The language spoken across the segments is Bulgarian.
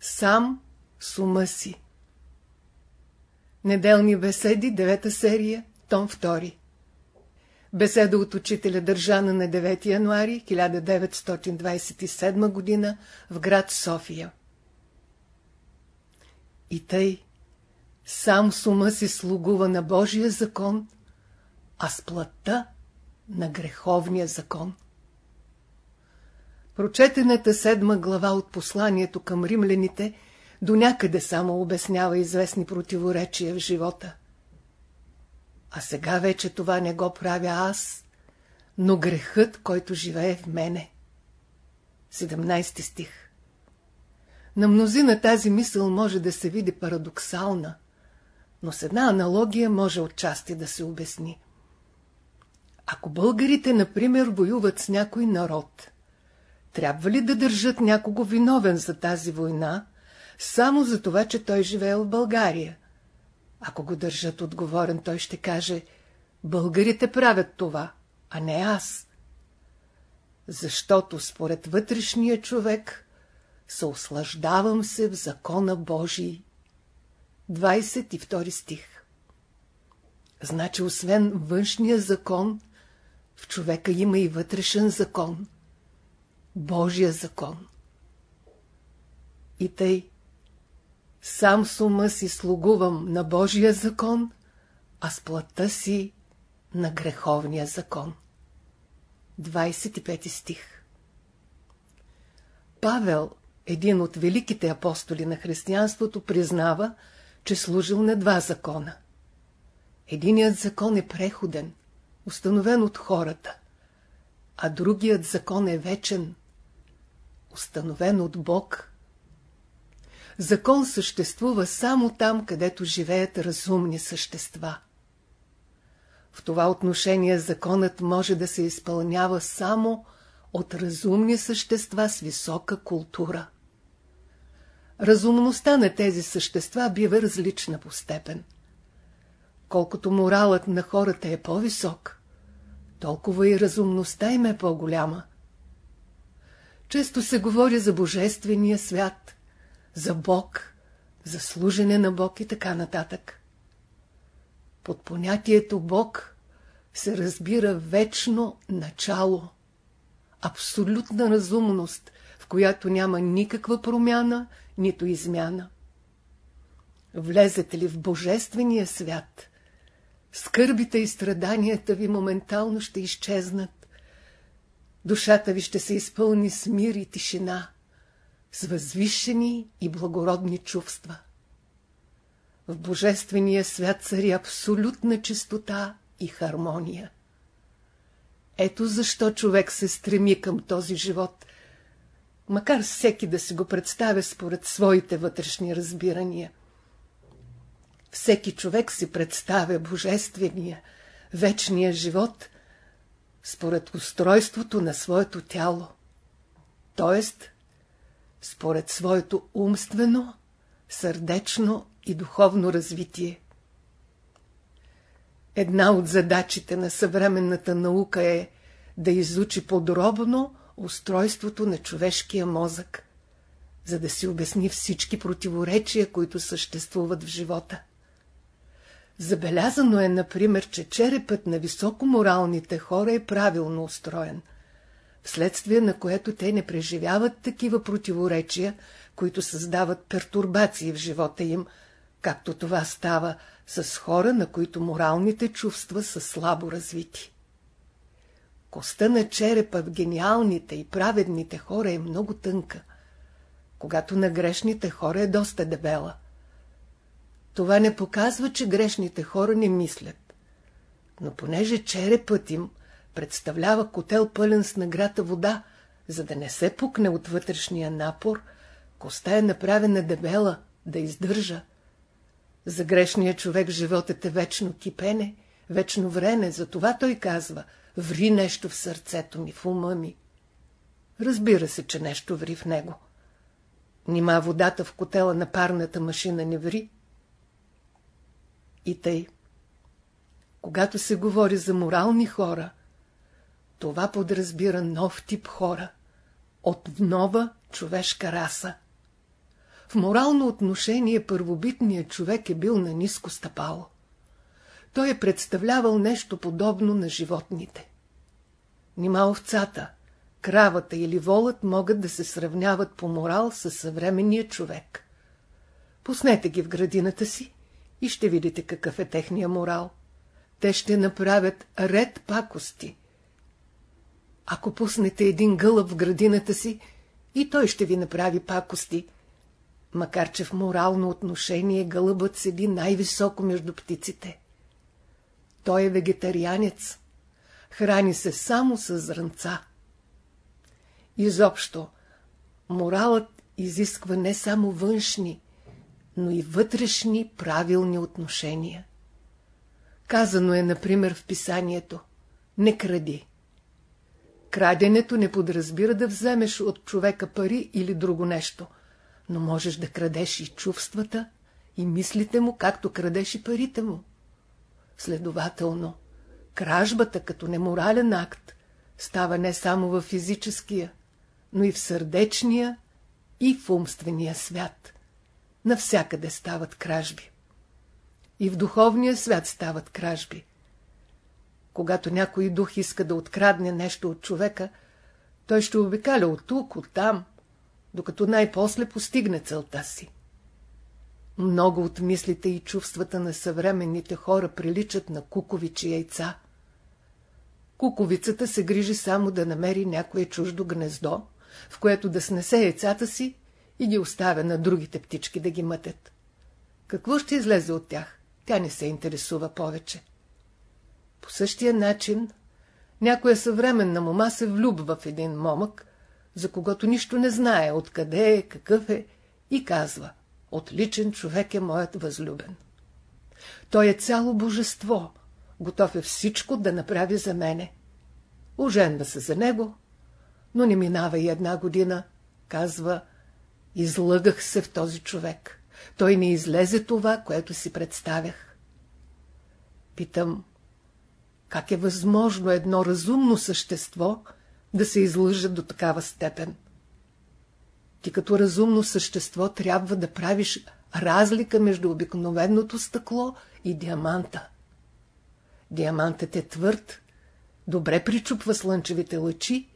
Сам с ума си. Неделни беседи, девета серия, том 2. Беседа от учителя държана на 9 януари 1927 г. в град София. И тъй, сам с ума си слугува на Божия закон, а с плътта на греховния закон. Прочетената седма глава от посланието към римляните до някъде само обяснява известни противоречия в живота. А сега вече това не го правя аз, но грехът, който живее в мене. 17 стих На мнозина тази мисъл може да се види парадоксална, но с една аналогия може отчасти да се обясни. Ако българите, например, воюват с някой народ, трябва ли да държат някого виновен за тази война, само за това, че той живеел в България? Ако го държат отговорен, той ще каже, българите правят това, а не аз. Защото според вътрешния човек се ослаждавам се в закона Божий. 22 стих Значи, освен външния закон, в човека има и вътрешен закон. Божия закон. И тъй, сам с ума си слугувам на Божия закон, а с плътта си на греховния закон. 25 стих Павел, един от великите апостоли на християнството, признава, че служил на два закона. Единият закон е преходен, установен от хората, а другият закон е вечен, установен от Бог. Закон съществува само там, където живеят разумни същества. В това отношение законът може да се изпълнява само от разумни същества с висока култура. Разумността на тези същества бива различна по степен. Колкото моралът на хората е по-висок, толкова и разумността им е по-голяма. Често се говори за Божествения свят, за Бог, за служене на Бог и така нататък. Под понятието Бог се разбира вечно начало, абсолютна разумност, в която няма никаква промяна, нито измяна. Влезете ли в Божествения свят, скърбите и страданията ви моментално ще изчезнат. Душата ви ще се изпълни с мир и тишина, с възвишени и благородни чувства. В Божествения свят цари абсолютна чистота и хармония. Ето защо човек се стреми към този живот, макар всеки да си го представя според своите вътрешни разбирания. Всеки човек си представя божествения, вечния живот според устройството на своето тяло, т.е. според своето умствено, сърдечно и духовно развитие. Една от задачите на съвременната наука е да изучи подробно устройството на човешкия мозък, за да си обясни всички противоречия, които съществуват в живота. Забелязано е, например, че черепът на високоморалните хора е правилно устроен, вследствие на което те не преживяват такива противоречия, които създават пертурбации в живота им, както това става с хора, на които моралните чувства са слабо развити. Коста на черепа в гениалните и праведните хора е много тънка, когато на грешните хора е доста дебела – това не показва, че грешните хора не мислят. Но понеже черепът им представлява котел пълен с награта вода, за да не се пукне от вътрешния напор, коста е направена дебела, да издържа. За грешния човек животът е вечно кипене, вечно врене, затова той казва, ври нещо в сърцето ми, в ума ми. Разбира се, че нещо ври в него. Нима водата в котела на парната машина не ври, и тъй. Когато се говори за морални хора, това подразбира нов тип хора, от нова човешка раса. В морално отношение първобитният човек е бил на ниско стъпало. Той е представлявал нещо подобно на животните. Нима овцата, кравата или волът могат да се сравняват по морал с съвременния човек. Пуснете ги в градината си и ще видите какъв е техния морал. Те ще направят ред пакости. Ако пуснете един гълъб в градината си, и той ще ви направи пакости, макар че в морално отношение гълъбът седи най-високо между птиците. Той е вегетарианец, храни се само с зранца. Изобщо, моралът изисква не само външни, но и вътрешни правилни отношения. Казано е, например, в писанието «Не кради». Краденето не подразбира да вземеш от човека пари или друго нещо, но можеш да крадеш и чувствата, и мислите му, както крадеш и парите му. Следователно, кражбата като неморален акт става не само в физическия, но и в сърдечния и в умствения свят. Навсякъде стават кражби. И в духовния свят стават кражби. Когато някой дух иска да открадне нещо от човека, той ще обикаля от тук, от там, докато най-после постигне целта си. Много от мислите и чувствата на съвременните хора приличат на куковичи яйца. Куковицата се грижи само да намери някое чуждо гнездо, в което да снесе яйцата си и ги оставя на другите птички да ги мътят. Какво ще излезе от тях? Тя не се интересува повече. По същия начин, някоя съвременна мома се влюбва в един момък, за когото нищо не знае, откъде е, какъв е, и казва – Отличен човек е моят възлюбен. Той е цяло божество, готов е всичко да направи за мене. Оженва се за него, но не минава и една година, казва, излъгах се в този човек. Той не излезе това, което си представях. Питам, как е възможно едно разумно същество да се излъжа до такава степен? Ти като разумно същество трябва да правиш разлика между обикновеното стъкло и диаманта. Диамантът е твърд, добре причупва слънчевите лъчи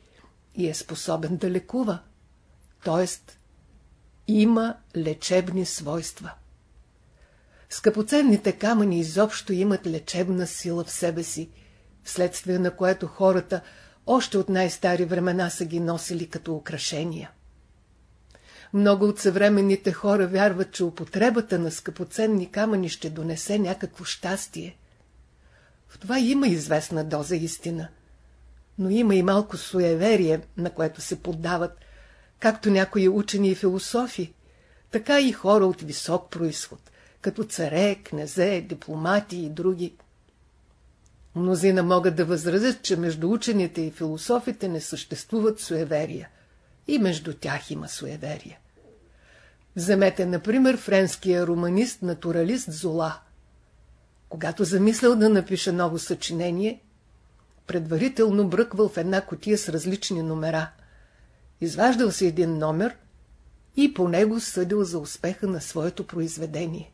и е способен да лекува, т.е. има лечебни свойства. Скъпоценните камъни изобщо имат лечебна сила в себе си, вследствие на което хората още от най-стари времена са ги носили като украшения. Много от съвременните хора вярват, че употребата на скъпоценни камъни ще донесе някакво щастие. В това има известна доза истина. Но има и малко суеверие, на което се поддават, както някои учени и философи, така и хора от висок происход, като царе, князе, дипломати и други. Мнозина могат да възразят, че между учените и философите не съществуват суеверия – и между тях има суеверия. Вземете, например, френския романист-натуралист Зола. Когато замислял да напише ново съчинение, предварително бръквал в една котия с различни номера. Изваждал си един номер и по него съдил за успеха на своето произведение.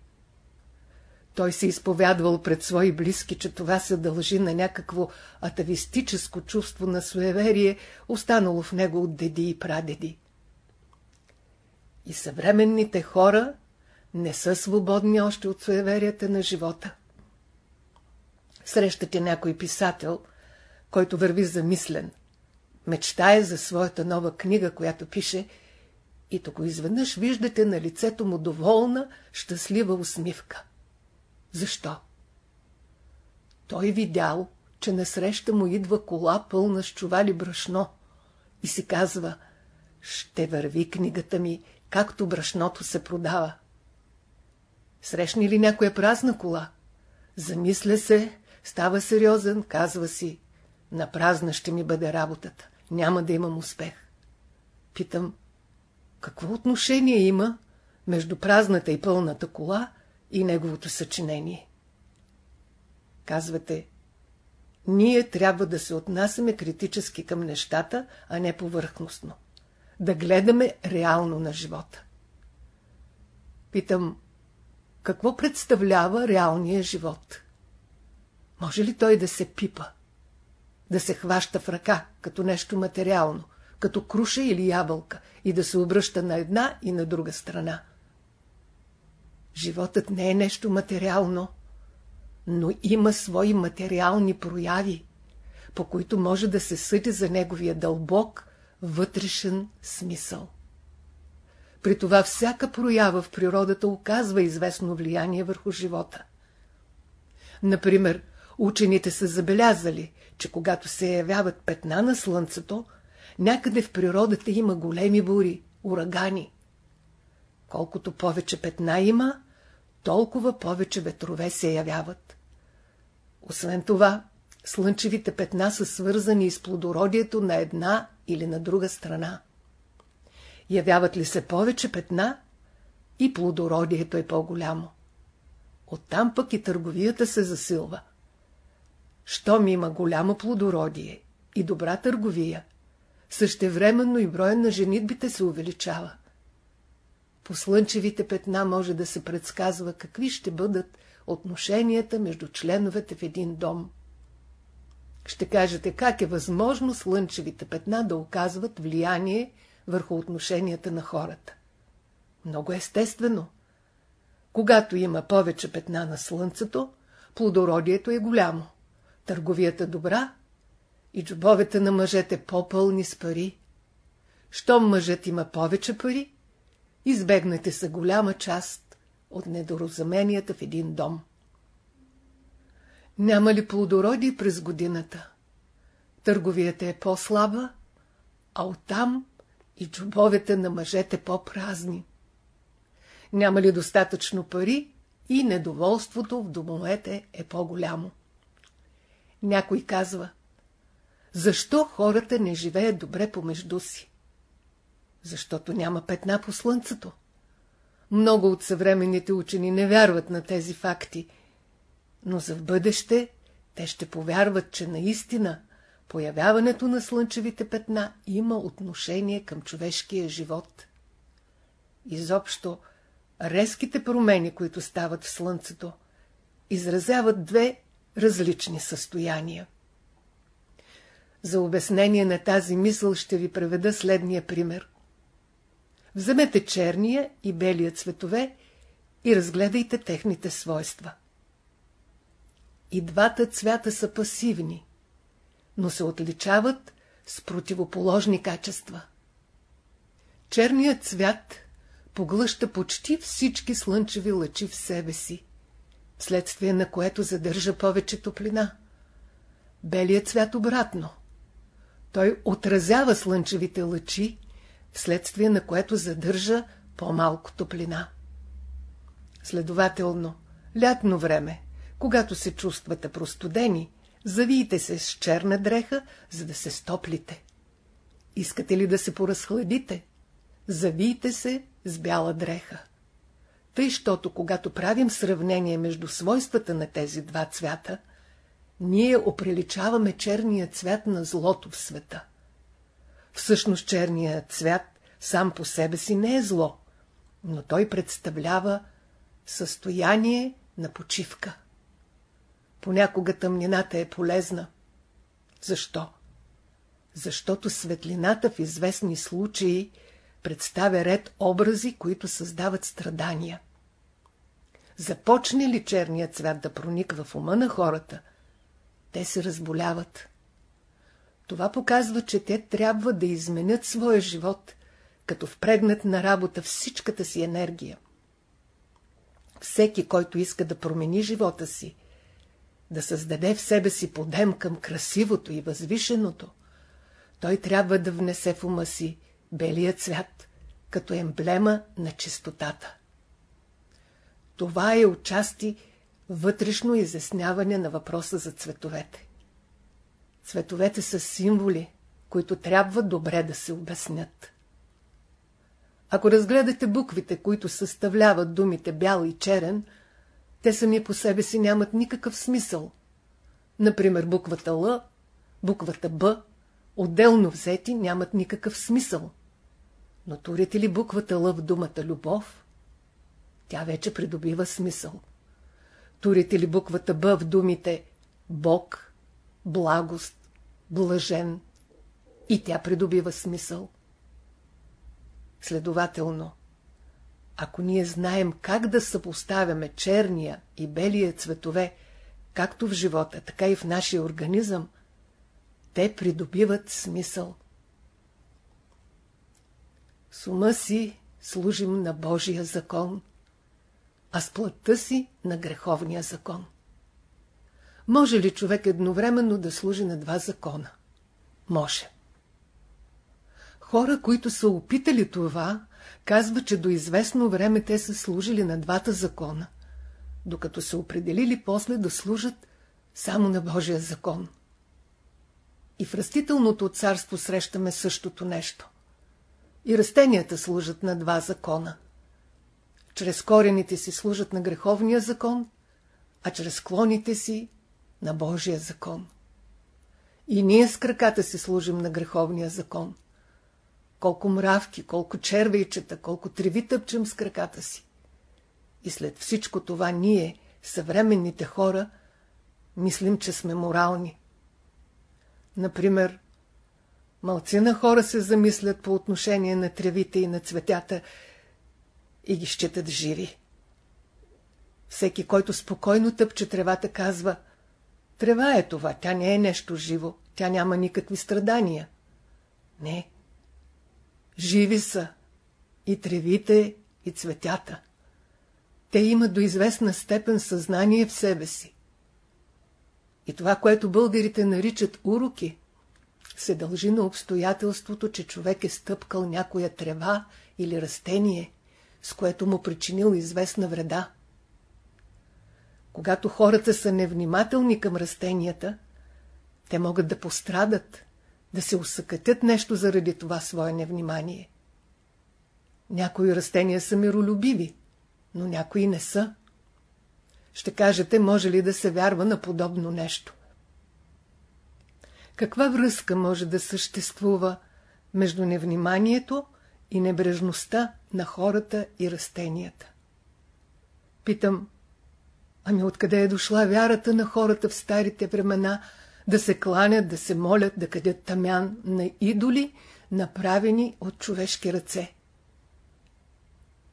Той се изповядвал пред свои близки, че това се дължи на някакво атавистическо чувство на суеверие, останало в него от деди и прадеди. И съвременните хора не са свободни още от суеверията на живота. Срещате някой писател, който върви замислен, мечтае за своята нова книга, която пише, и тук изведнъж виждате на лицето му доволна, щастлива усмивка. Защо? Той видял, че насреща му идва кола пълна с чували брашно и си казва, ще върви книгата ми, както брашното се продава. Срещни ли някоя празна кола? Замисля се, става сериозен, казва си, на празна ще ми бъде работата, няма да имам успех. Питам, какво отношение има между празната и пълната кола и неговото съчинение. Казвате, ние трябва да се отнасяме критически към нещата, а не повърхностно. Да гледаме реално на живота. Питам, какво представлява реалния живот? Може ли той да се пипа? Да се хваща в ръка, като нещо материално, като круша или ябълка, и да се обръща на една и на друга страна? Животът не е нещо материално, но има свои материални прояви, по които може да се съди за неговия дълбок, вътрешен смисъл. При това всяка проява в природата оказва известно влияние върху живота. Например, учените са забелязали, че когато се явяват петна на слънцето, някъде в природата има големи бури, урагани. Колкото повече петна има, толкова повече ветрове се явяват. Освен това, слънчевите петна са свързани с плодородието на една или на друга страна. Явяват ли се повече петна, и плодородието е по-голямо. Оттам пък и търговията се засилва. Щом има голямо плодородие и добра търговия, същевременно и броя на женитбите се увеличава. По слънчевите петна може да се предсказва какви ще бъдат отношенията между членовете в един дом. Ще кажете как е възможно слънчевите петна да оказват влияние върху отношенията на хората. Много естествено. Когато има повече петна на слънцето, плодородието е голямо, търговията добра и джобовете на мъжете по-пълни с пари. Щом мъжът има повече пари, избегнете са голяма част от недоразуменията в един дом. Няма ли плодороди през годината? Търговията е по-слаба, а оттам и джобовете на мъжете по-празни. Няма ли достатъчно пари и недоволството в домовете е по-голямо. Някой казва, защо хората не живеят добре помежду си? Защото няма петна по слънцето. Много от съвременните учени не вярват на тези факти, но за в бъдеще те ще повярват, че наистина появяването на слънчевите петна има отношение към човешкия живот. Изобщо, резките промени, които стават в слънцето, изразяват две различни състояния. За обяснение на тази мисъл ще ви преведа следния пример. Вземете черния и белия цветове и разгледайте техните свойства. И двата цвята са пасивни, но се отличават с противоположни качества. Черният цвят поглъща почти всички слънчеви лъчи в себе си, вследствие на което задържа повече топлина. Белият цвят обратно. Той отразява слънчевите лъчи, вследствие на което задържа по-малко топлина. Следователно, лятно време, когато се чувствате простудени, Завийте се с черна дреха, за да се стоплите. Искате ли да се поразхладите? Завийте се с бяла дреха. Тъй, щото когато правим сравнение между свойствата на тези два цвята, ние оприличаваме черния цвят на злото в света. Всъщност черният цвят сам по себе си не е зло, но той представлява състояние на почивка. Понякога тъмнината е полезна. Защо? Защото светлината в известни случаи представя ред образи, които създават страдания. Започне ли черният цвят да прониква в ума на хората, те се разболяват. Това показва, че те трябва да изменят своя живот, като впрегнат на работа всичката си енергия. Всеки, който иска да промени живота си, да създаде в себе си подем към красивото и възвишеното, той трябва да внесе в ума си белия цвят, като емблема на чистотата. Това е отчасти вътрешно изясняване на въпроса за цветовете. Цветовете са символи, които трябва добре да се обяснят. Ако разгледате буквите, които съставляват думите бял и черен, те сами по себе си нямат никакъв смисъл. Например, буквата Л, буквата Б, отделно взети, нямат никакъв смисъл. Но турите ли буквата Л в думата любов? Тя вече придобива смисъл. Турите ли буквата Б в думите Бог, благост, блажен и тя придобива смисъл. Следователно, ако ние знаем как да съпоставяме черния и белия цветове, както в живота, така и в нашия организъм, те придобиват смисъл. С ума си служим на Божия закон, а с плътта си на греховния закон. Може ли човек едновременно да служи на два закона? Може. Хора, които са опитали това, казват, че до известно време те са служили на двата закона, докато се определили после да служат само на Божия закон. И в растителното царство срещаме същото нещо. И растенията служат на два закона. Чрез корените си служат на греховния закон, а чрез клоните си на Божия закон. И ние с краката си служим на греховния закон. Колко мравки, колко червейчета, колко треви тъпчем с краката си. И след всичко това ние, съвременните хора, мислим, че сме морални. Например, малцина хора се замислят по отношение на тревите и на цветята и ги считат живи. Всеки, който спокойно тъпче тревата, казва Трева е това, тя не е нещо живо, тя няма никакви страдания. Не. Живи са и тревите, и цветята. Те имат до известна степен съзнание в себе си. И това, което българите наричат уроки, се дължи на обстоятелството, че човек е стъпкал някоя трева или растение, с което му причинил известна вреда. Когато хората са невнимателни към растенията, те могат да пострадат, да се усъкътят нещо заради това свое невнимание. Някои растения са миролюбиви, но някои не са. Ще кажете, може ли да се вярва на подобно нещо? Каква връзка може да съществува между невниманието и небрежността на хората и растенията? Питам, ами откъде е дошла вярата на хората в старите времена да се кланят, да се молят, да къдят тамян на идоли, направени от човешки ръце?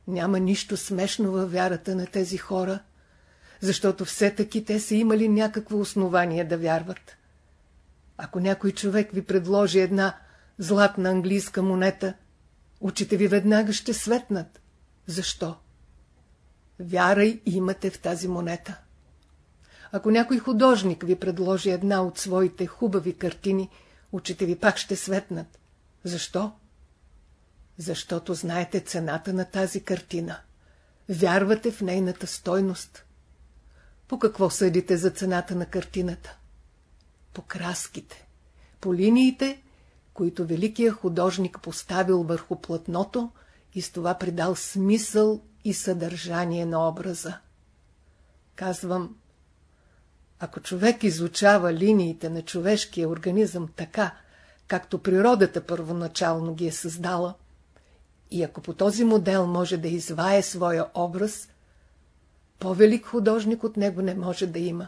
Няма нищо смешно във вярата на тези хора, защото все таки те са имали някакво основание да вярват. Ако някой човек ви предложи една златна английска монета, очите ви веднага ще светнат. Защо? Вярай имате в тази монета. Ако някой художник ви предложи една от своите хубави картини, очите ви пак ще светнат. Защо? Защото знаете цената на тази картина. Вярвате в нейната стойност. По какво съдите за цената на картината? По краските, по линиите, които великия художник поставил върху платното и с това придал смисъл и съдържание на образа. Казвам, ако човек изучава линиите на човешкия организъм така, както природата първоначално ги е създала, и ако по този модел може да извае своя образ, по-велик художник от него не може да има.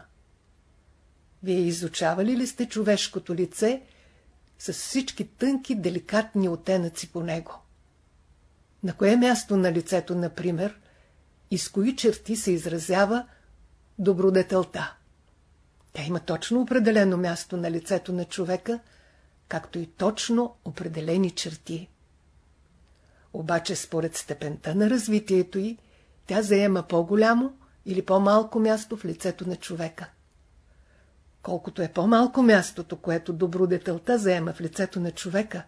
Вие изучавали ли сте човешкото лице с всички тънки, деликатни оттенъци по него? На кое място на лицето, например, и с кои черти се изразява добродетелта? Тя има точно определено място на лицето на човека, както и точно определени черти. Обаче според степента на развитието й, тя заема по-голямо или по-малко място в лицето на човека. Колкото е по-малко мястото, което добродетелта заема в лицето на човека,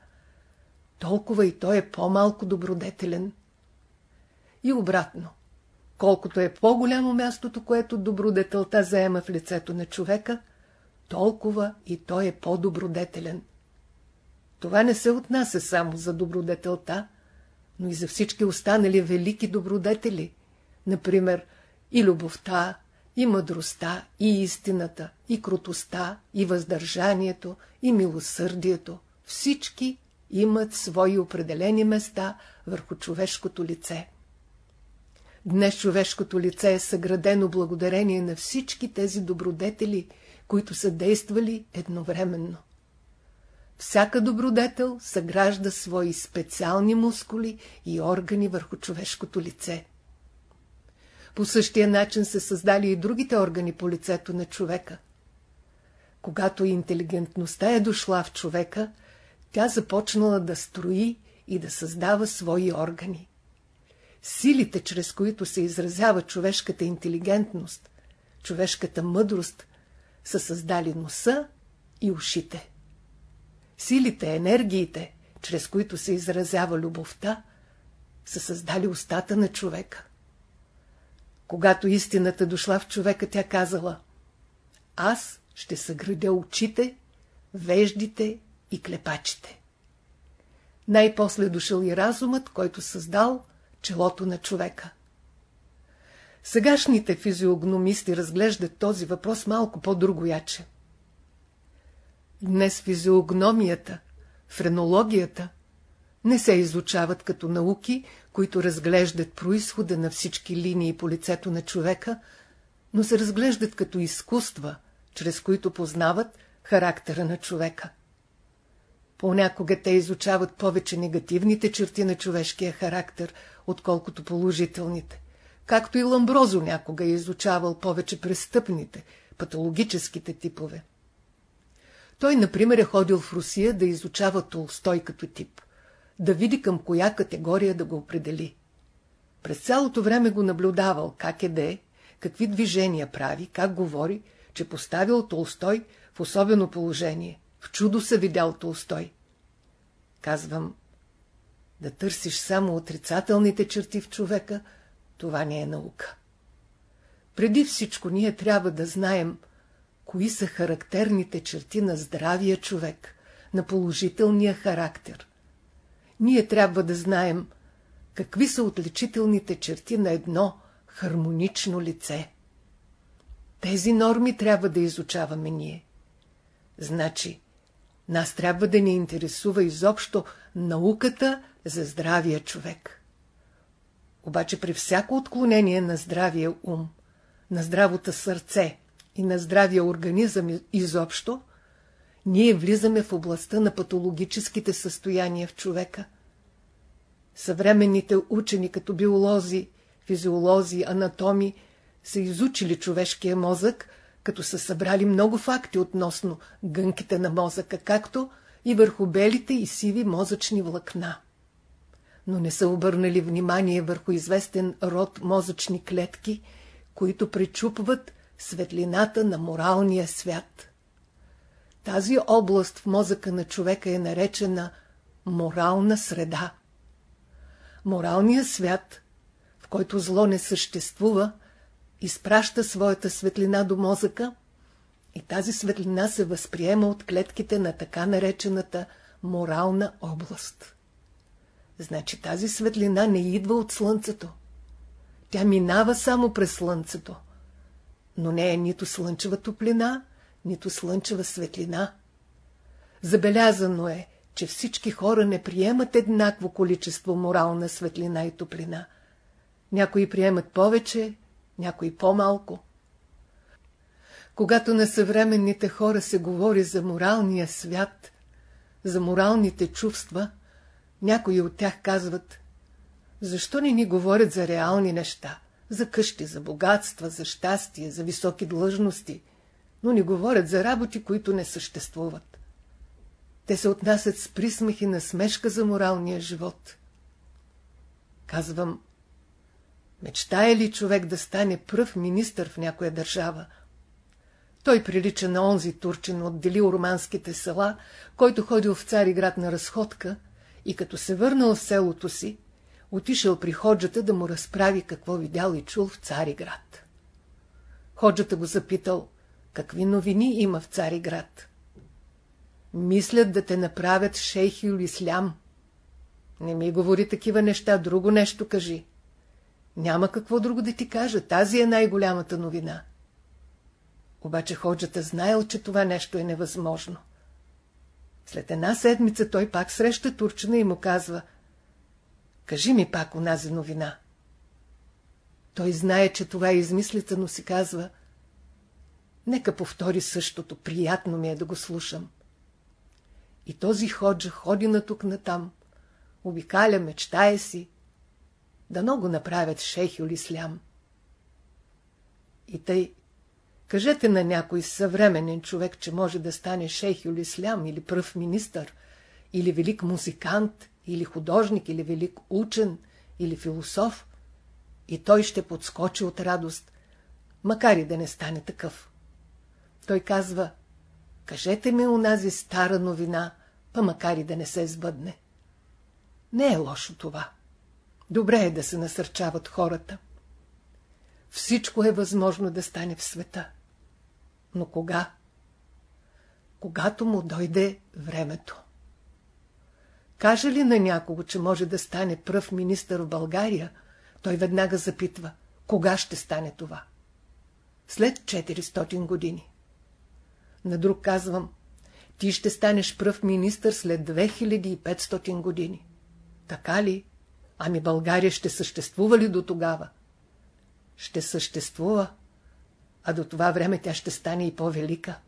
толкова и той е по-малко добродетелен. И обратно, колкото е по-голямо мястото, което добродетелта заема в лицето на човека, толкова и той е по-добродетелен. Това не се отнася само за добродетелта, но и за всички останали велики добродетели, например и любовта, и мъдростта, и истината, и крутостта, и въздържанието, и милосърдието. Всички имат свои определени места върху човешкото лице. Днес човешкото лице е съградено благодарение на всички тези добродетели, които са действали едновременно. Всяка добродетел съгражда свои специални мускули и органи върху човешкото лице. По същия начин се създали и другите органи по лицето на човека. Когато интелигентността е дошла в човека, тя започнала да строи и да създава свои органи. Силите, чрез които се изразява човешката интелигентност, човешката мъдрост, са създали носа и ушите. Силите, енергиите, чрез които се изразява любовта, са създали устата на човека. Когато истината дошла в човека, тя казала Аз ще съградя очите, веждите и клепачите. Най-после дошъл и разумът, който създал челото на човека. Сегашните физиогномисти разглеждат този въпрос малко по-другояче. Днес физиогномията, френологията не се изучават като науки, които разглеждат происхода на всички линии по лицето на човека, но се разглеждат като изкуства, чрез които познават характера на човека. Понякога те изучават повече негативните черти на човешкия характер, отколкото положителните. Както и Ламброзо някога е изучавал повече престъпните, патологическите типове. Той, например, е ходил в Русия да изучава Толстой като тип, да види към коя категория да го определи. През цялото време го наблюдавал, как е де, какви движения прави, как говори, че поставил Толстой в особено положение. В чудо се видял Толстой. Казвам, да търсиш само отрицателните черти в човека, това не е наука. Преди всичко ние трябва да знаем, кои са характерните черти на здравия човек, на положителния характер. Ние трябва да знаем, какви са отличителните черти на едно хармонично лице. Тези норми трябва да изучаваме ние. Значи, нас трябва да ни интересува изобщо науката за здравия човек. Обаче при всяко отклонение на здравия ум, на здравото сърце и на здравия организъм изобщо, ние влизаме в областта на патологическите състояния в човека. Съвременните учени като биолози, физиолози, анатоми са изучили човешкия мозък, като са събрали много факти относно гънките на мозъка, както и върху белите и сиви мозъчни влакна. Но не са обърнали внимание върху известен род мозъчни клетки, които пречупват светлината на моралния свят. Тази област в мозъка на човека е наречена морална среда. Моралният свят, в който зло не съществува, изпраща своята светлина до мозъка и тази светлина се възприема от клетките на така наречената морална област. Значи тази светлина не идва от слънцето. Тя минава само през слънцето, но не е нито слънчева топлина, нито слънчева светлина. Забелязано е, че всички хора не приемат еднакво количество морална светлина и топлина. Някои приемат повече, някои по-малко. Когато на съвременните хора се говори за моралния свят, за моралните чувства, някои от тях казват, защо не ни говорят за реални неща, за къщи, за богатства, за щастие, за високи длъжности, но ни говорят за работи, които не съществуват. Те се отнасят с присмех и насмешка за моралния живот. Казвам, Мечтае ли човек да стане пръв министър в някоя държава? Той прилича на онзи турчин, отделил романските села, който ходил в Цариград на разходка и като се върнал в селото си, отишъл при ходжата да му разправи какво видял и чул в Цариград. Ходжата го запитал, какви новини има в Цариград. Мислят да те направят шейхил ислям. Не ми говори такива неща, друго нещо кажи. Няма какво друго да ти кажа, тази е най-голямата новина. Обаче ходжата знаел, че това нещо е невъзможно. След една седмица той пак среща турчина и му казва Кажи ми пак онази новина. Той знае, че това е измислица, но си казва Нека повтори същото, приятно ми е да го слушам. И този ходжа ходи на тук натам, обикаля, мечтае си, да много направят шейх или слям. И тъй, кажете на някой съвременен човек, че може да стане шейх или слям, или пръв министър, или велик музикант, или художник, или велик учен, или философ, и той ще подскочи от радост, макар и да не стане такъв. Той казва, кажете ми унази стара новина, па макар и да не се сбъдне. Не е лошо това. Добре е да се насърчават хората. Всичко е възможно да стане в света. Но кога? Когато му дойде времето. Каже ли на някого, че може да стане пръв министър в България, той веднага запитва, кога ще стане това? След 400 години. На друг казвам, ти ще станеш пръв министър след 2500 години. Така ли? Ами България ще съществува ли до тогава? Ще съществува, а до това време тя ще стане и по-велика.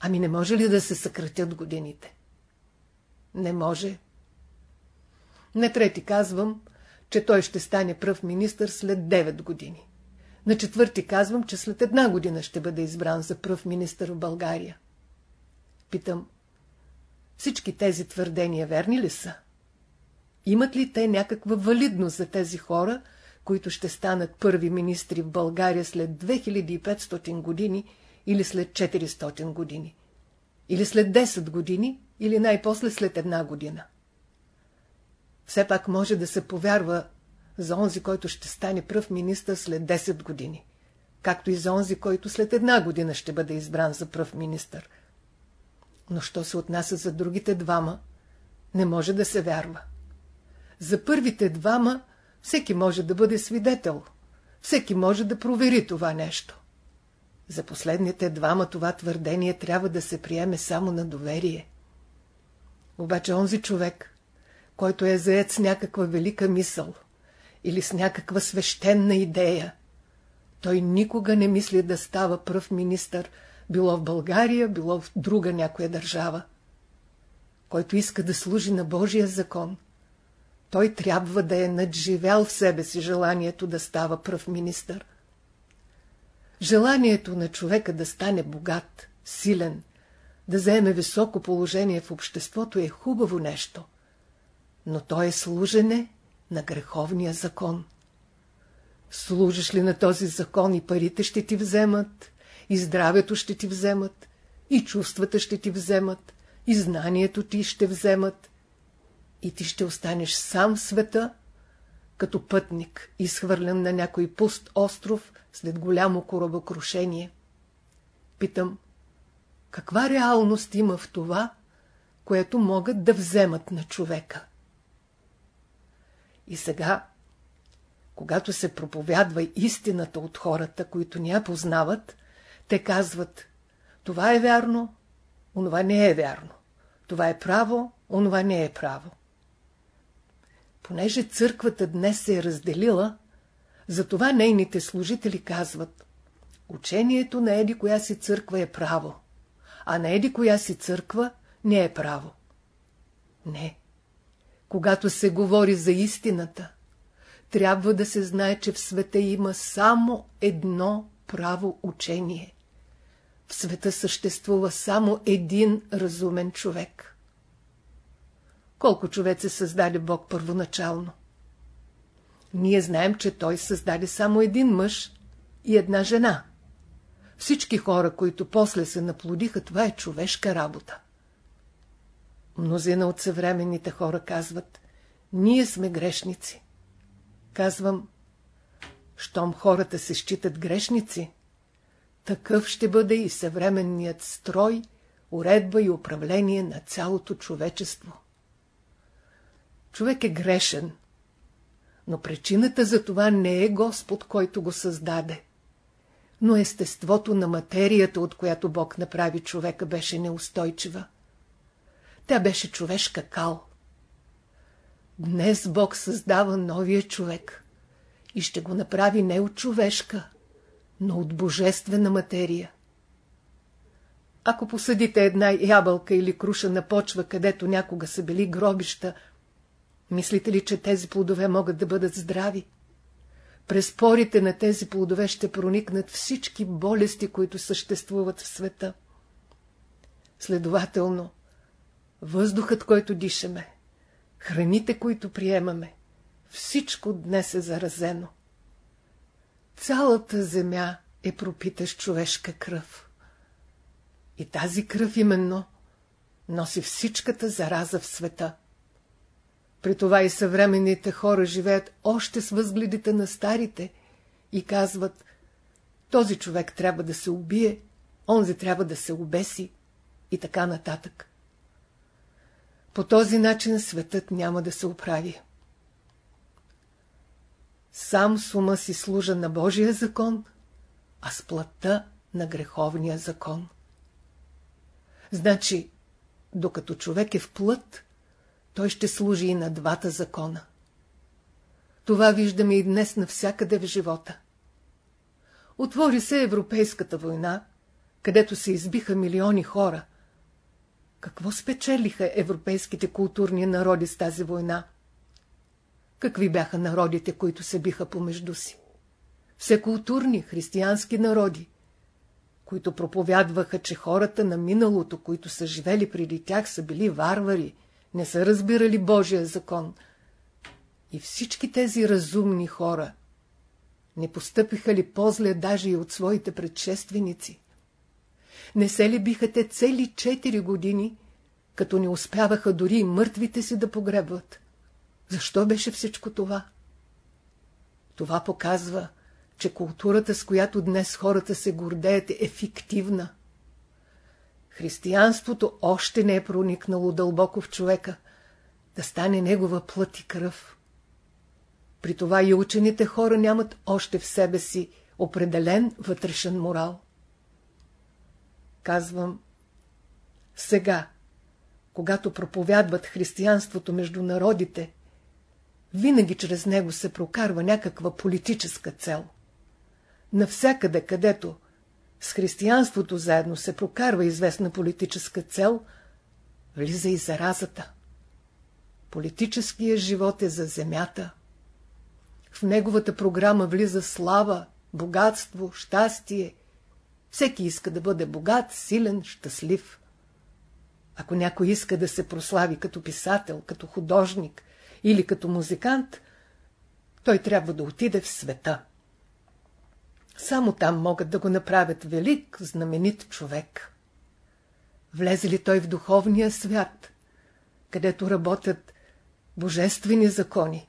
Ами не може ли да се съкратят годините? Не може. На трети казвам, че той ще стане пръв министър след 9 години. На четвърти казвам, че след една година ще бъде избран за пръв министър в България. Питам, всички тези твърдения верни ли са? Имат ли те някаква валидност за тези хора, които ще станат първи министри в България след 2500 години или след 400 години? Или след 10 години, или най-после след една година? Все пак може да се повярва за онзи, който ще стане пръв министър след 10 години, както и за онзи, който след една година ще бъде избран за пръв министър. Но що се отнася за другите двама, не може да се вярва. За първите двама всеки може да бъде свидетел, всеки може да провери това нещо. За последните двама това твърдение трябва да се приеме само на доверие. Обаче онзи човек, който е заед с някаква велика мисъл или с някаква свещена идея, той никога не мисли да става пръв министър, било в България, било в друга някоя държава. Който иска да служи на Божия закон, той трябва да е надживял в себе си желанието да става пръв министър. Желанието на човека да стане богат, силен, да заеме високо положение в обществото е хубаво нещо, но то е служене на греховния закон. Служиш ли на този закон и парите ще ти вземат, и здравето ще ти вземат, и чувствата ще ти вземат, и знанието ти ще вземат, и ти ще останеш сам в света, като пътник, изхвърлен на някой пуст остров след голямо корабокрушение. Питам, каква реалност има в това, което могат да вземат на човека? И сега, когато се проповядва истината от хората, които ни я познават, те казват, това е вярно, онова не е вярно. Това е право, онова не е право. Понеже църквата днес се е разделила, затова нейните служители казват Учението на еди коя си църква е право, а на еди коя си църква не е право. Не. Когато се говори за истината, трябва да се знае, че в света има само едно право учение. В света съществува само един разумен човек. Колко човеци създаде Бог първоначално? Ние знаем, че Той създаде само един мъж и една жена. Всички хора, които после се наплодиха, това е човешка работа. Мнозина от съвременните хора казват, ние сме грешници. Казвам, щом хората се считат грешници, такъв ще бъде и съвременният строй, уредба и управление на цялото човечество. Човек е грешен, но причината за това не е Господ, който го създаде. Но естеството на материята, от която Бог направи човека, беше неустойчива. Тя беше човешка кал. Днес Бог създава новия човек и ще го направи не от човешка, но от божествена материя. Ако посъдите една ябълка или круша на почва, където някога са били гробища, мислите ли, че тези плодове могат да бъдат здрави? През порите на тези плодове ще проникнат всички болести, които съществуват в света. Следователно, въздухът, който дишаме, храните, които приемаме, всичко днес е заразено. Цялата земя е пропита с човешка кръв. И тази кръв именно носи всичката зараза в света. При това и съвременните хора живеят още с възгледите на старите и казват, този човек трябва да се убие, онзи трябва да се обеси и така нататък. По този начин светът няма да се оправи. Сам с ума си служа на Божия закон, а с плътта на греховния закон. Значи, докато човек е в плът, той ще служи и на двата закона. Това виждаме и днес навсякъде в живота. Отвори се Европейската война, където се избиха милиони хора. Какво спечелиха европейските културни народи с тази война? Какви бяха народите, които се биха помежду си? Все културни християнски народи, които проповядваха, че хората на миналото, които са живели преди тях, са били варвари, не са разбирали Божия закон. И всички тези разумни хора не постъпиха ли по-зле даже и от своите предшественици? Не се ли биха те цели четири години, като не успяваха дори и мъртвите си да погребват? Защо беше всичко това? Това показва, че културата, с която днес хората се гордеят, е фиктивна. Християнството още не е проникнало дълбоко в човека, да стане негова плът и кръв. При това и учените хора нямат още в себе си определен вътрешен морал. Казвам, сега, когато проповядват християнството между народите, винаги чрез него се прокарва някаква политическа цел. Навсякъде, където с християнството заедно се прокарва известна политическа цел, влиза и заразата. Политическият живот е за земята. В неговата програма влиза слава, богатство, щастие. Всеки иска да бъде богат, силен, щастлив. Ако някой иска да се прослави като писател, като художник или като музикант, той трябва да отиде в света. Само там могат да го направят велик, знаменит човек. Влезе ли той в духовния свят, където работят божествени закони,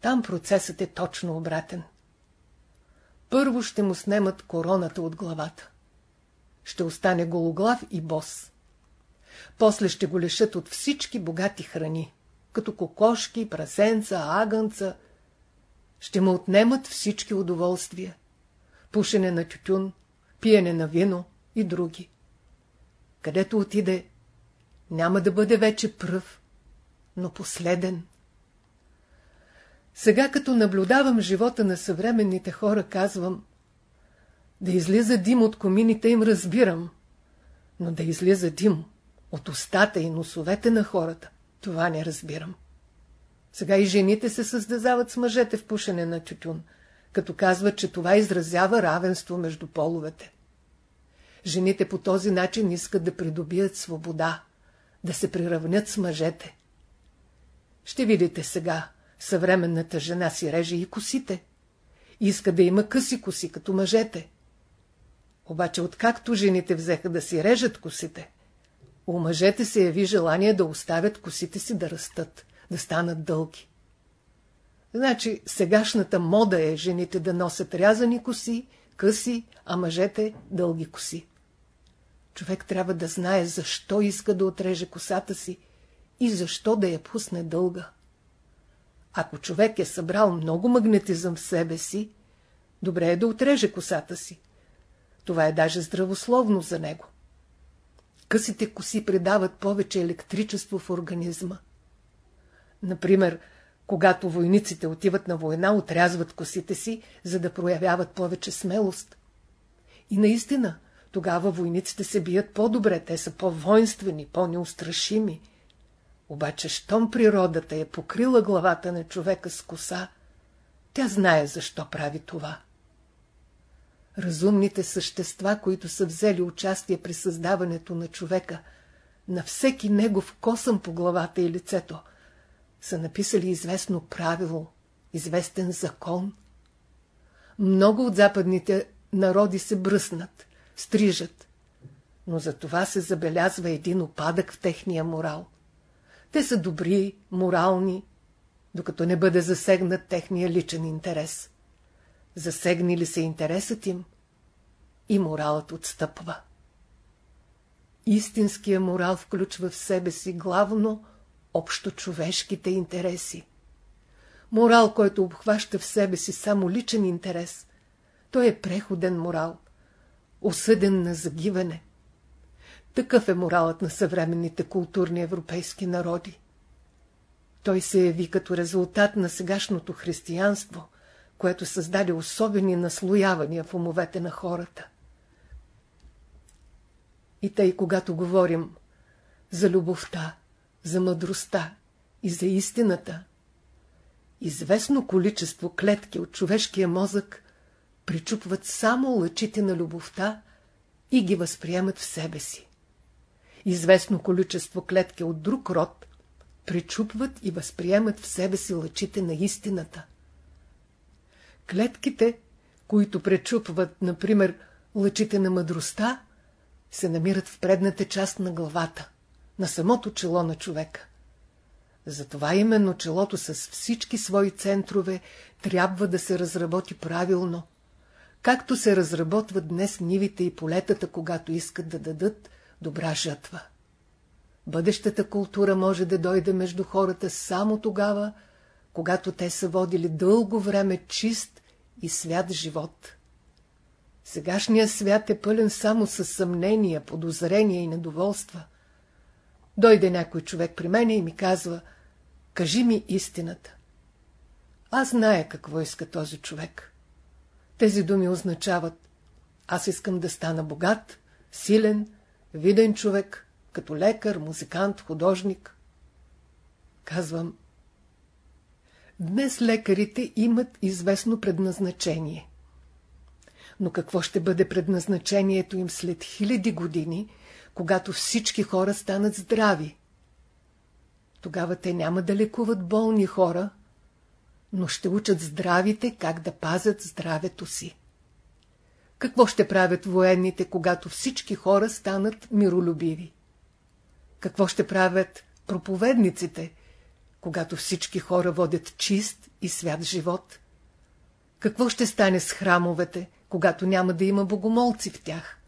там процесът е точно обратен. Първо ще му снемат короната от главата. Ще остане гологлав и бос. После ще го лишат от всички богати храни, като кокошки, прасенца, агънца. Ще му отнемат всички удоволствия пушене на тютюн, пиене на вино и други. Където отиде, няма да бъде вече пръв, но последен. Сега, като наблюдавам живота на съвременните хора, казвам, да излиза дим от комините им разбирам, но да излиза дим от устата и носовете на хората, това не разбирам. Сега и жените се създазават с мъжете в пушене на тютюн – като казват, че това изразява равенство между половете. Жените по този начин искат да придобият свобода, да се приравнят с мъжете. Ще видите сега, съвременната жена си реже и косите. Иска да има къси коси, като мъжете. Обаче откакто жените взеха да си режат косите, у мъжете се яви желание да оставят косите си да растат, да станат дълги. Значи сегашната мода е жените да носят рязани коси, къси, а мъжете дълги коси. Човек трябва да знае защо иска да отреже косата си и защо да я пусне дълга. Ако човек е събрал много магнетизъм в себе си, добре е да отреже косата си. Това е даже здравословно за него. Късите коси предават повече електричество в организма. Например, Когато войниците отиват на война, отрязват косите си, за да проявяват повече смелост. И наистина, тогава войниците се бият по-добре, те са по-воинствени, по-неустрашими. Обаче, щом природата е покрила главата на човека с коса, тя знае защо прави това. Разумните същества, които са взели участие при създаването на човека, на всеки негов косъм по главата и лицето, са написали известно правило, известен закон. Много от западните народи се бръснат, стрижат, но за това се забелязва един опадък в техния морал. Те са добри, морални, докато не бъде засегнат техния личен интерес. Засегни ли се интересът им, и моралът отстъпва. Истинския морал включва в себе си главно общочовешките интереси. Морал, който обхваща в себе си само личен интерес, той е преходен морал, осъден на загиване. Такъв е моралът на съвременните културни европейски народи. Той се яви като резултат на сегашното християнство, което създаде особени наслоявания в умовете на хората. И тъй, когато говорим за любовта, за мъдростта и за истината, известно количество клетки от човешкия мозък причупват само лъчите на любовта и ги възприемат в себе си. Известно количество клетки от друг род причупват и възприемат в себе си лъчите на истината. Клетките, които пречупват, например, лъчите на мъдростта, се намират в предната част на главата, на самото чело на човека. Затова именно челото с всички свои центрове трябва да се разработи правилно, както се разработват днес нивите и полетата, когато искат да дадат добра жътва. Бъдещата култура може да дойде между хората само тогава, когато те са водили дълго време чист и свят живот. Сегашният свят е пълен само с съмнения, подозрения и недоволства. Дойде някой човек при мене и ми казва, кажи ми истината. Аз зная какво иска този човек. Тези думи означават, аз искам да стана богат, силен, виден човек, като лекар, музикант, художник. Казвам, днес лекарите имат известно предназначение. Но какво ще бъде предназначението им след хиляди години, когато всички хора станат здрави? Тогава те няма да лекуват болни хора, но ще учат здравите как да пазят здравето си. Какво ще правят военните, когато всички хора станат миролюбиви? Какво ще правят проповедниците, когато всички хора водят чист и свят живот? Какво ще стане с храмовете, когато няма да има богомолци в тях?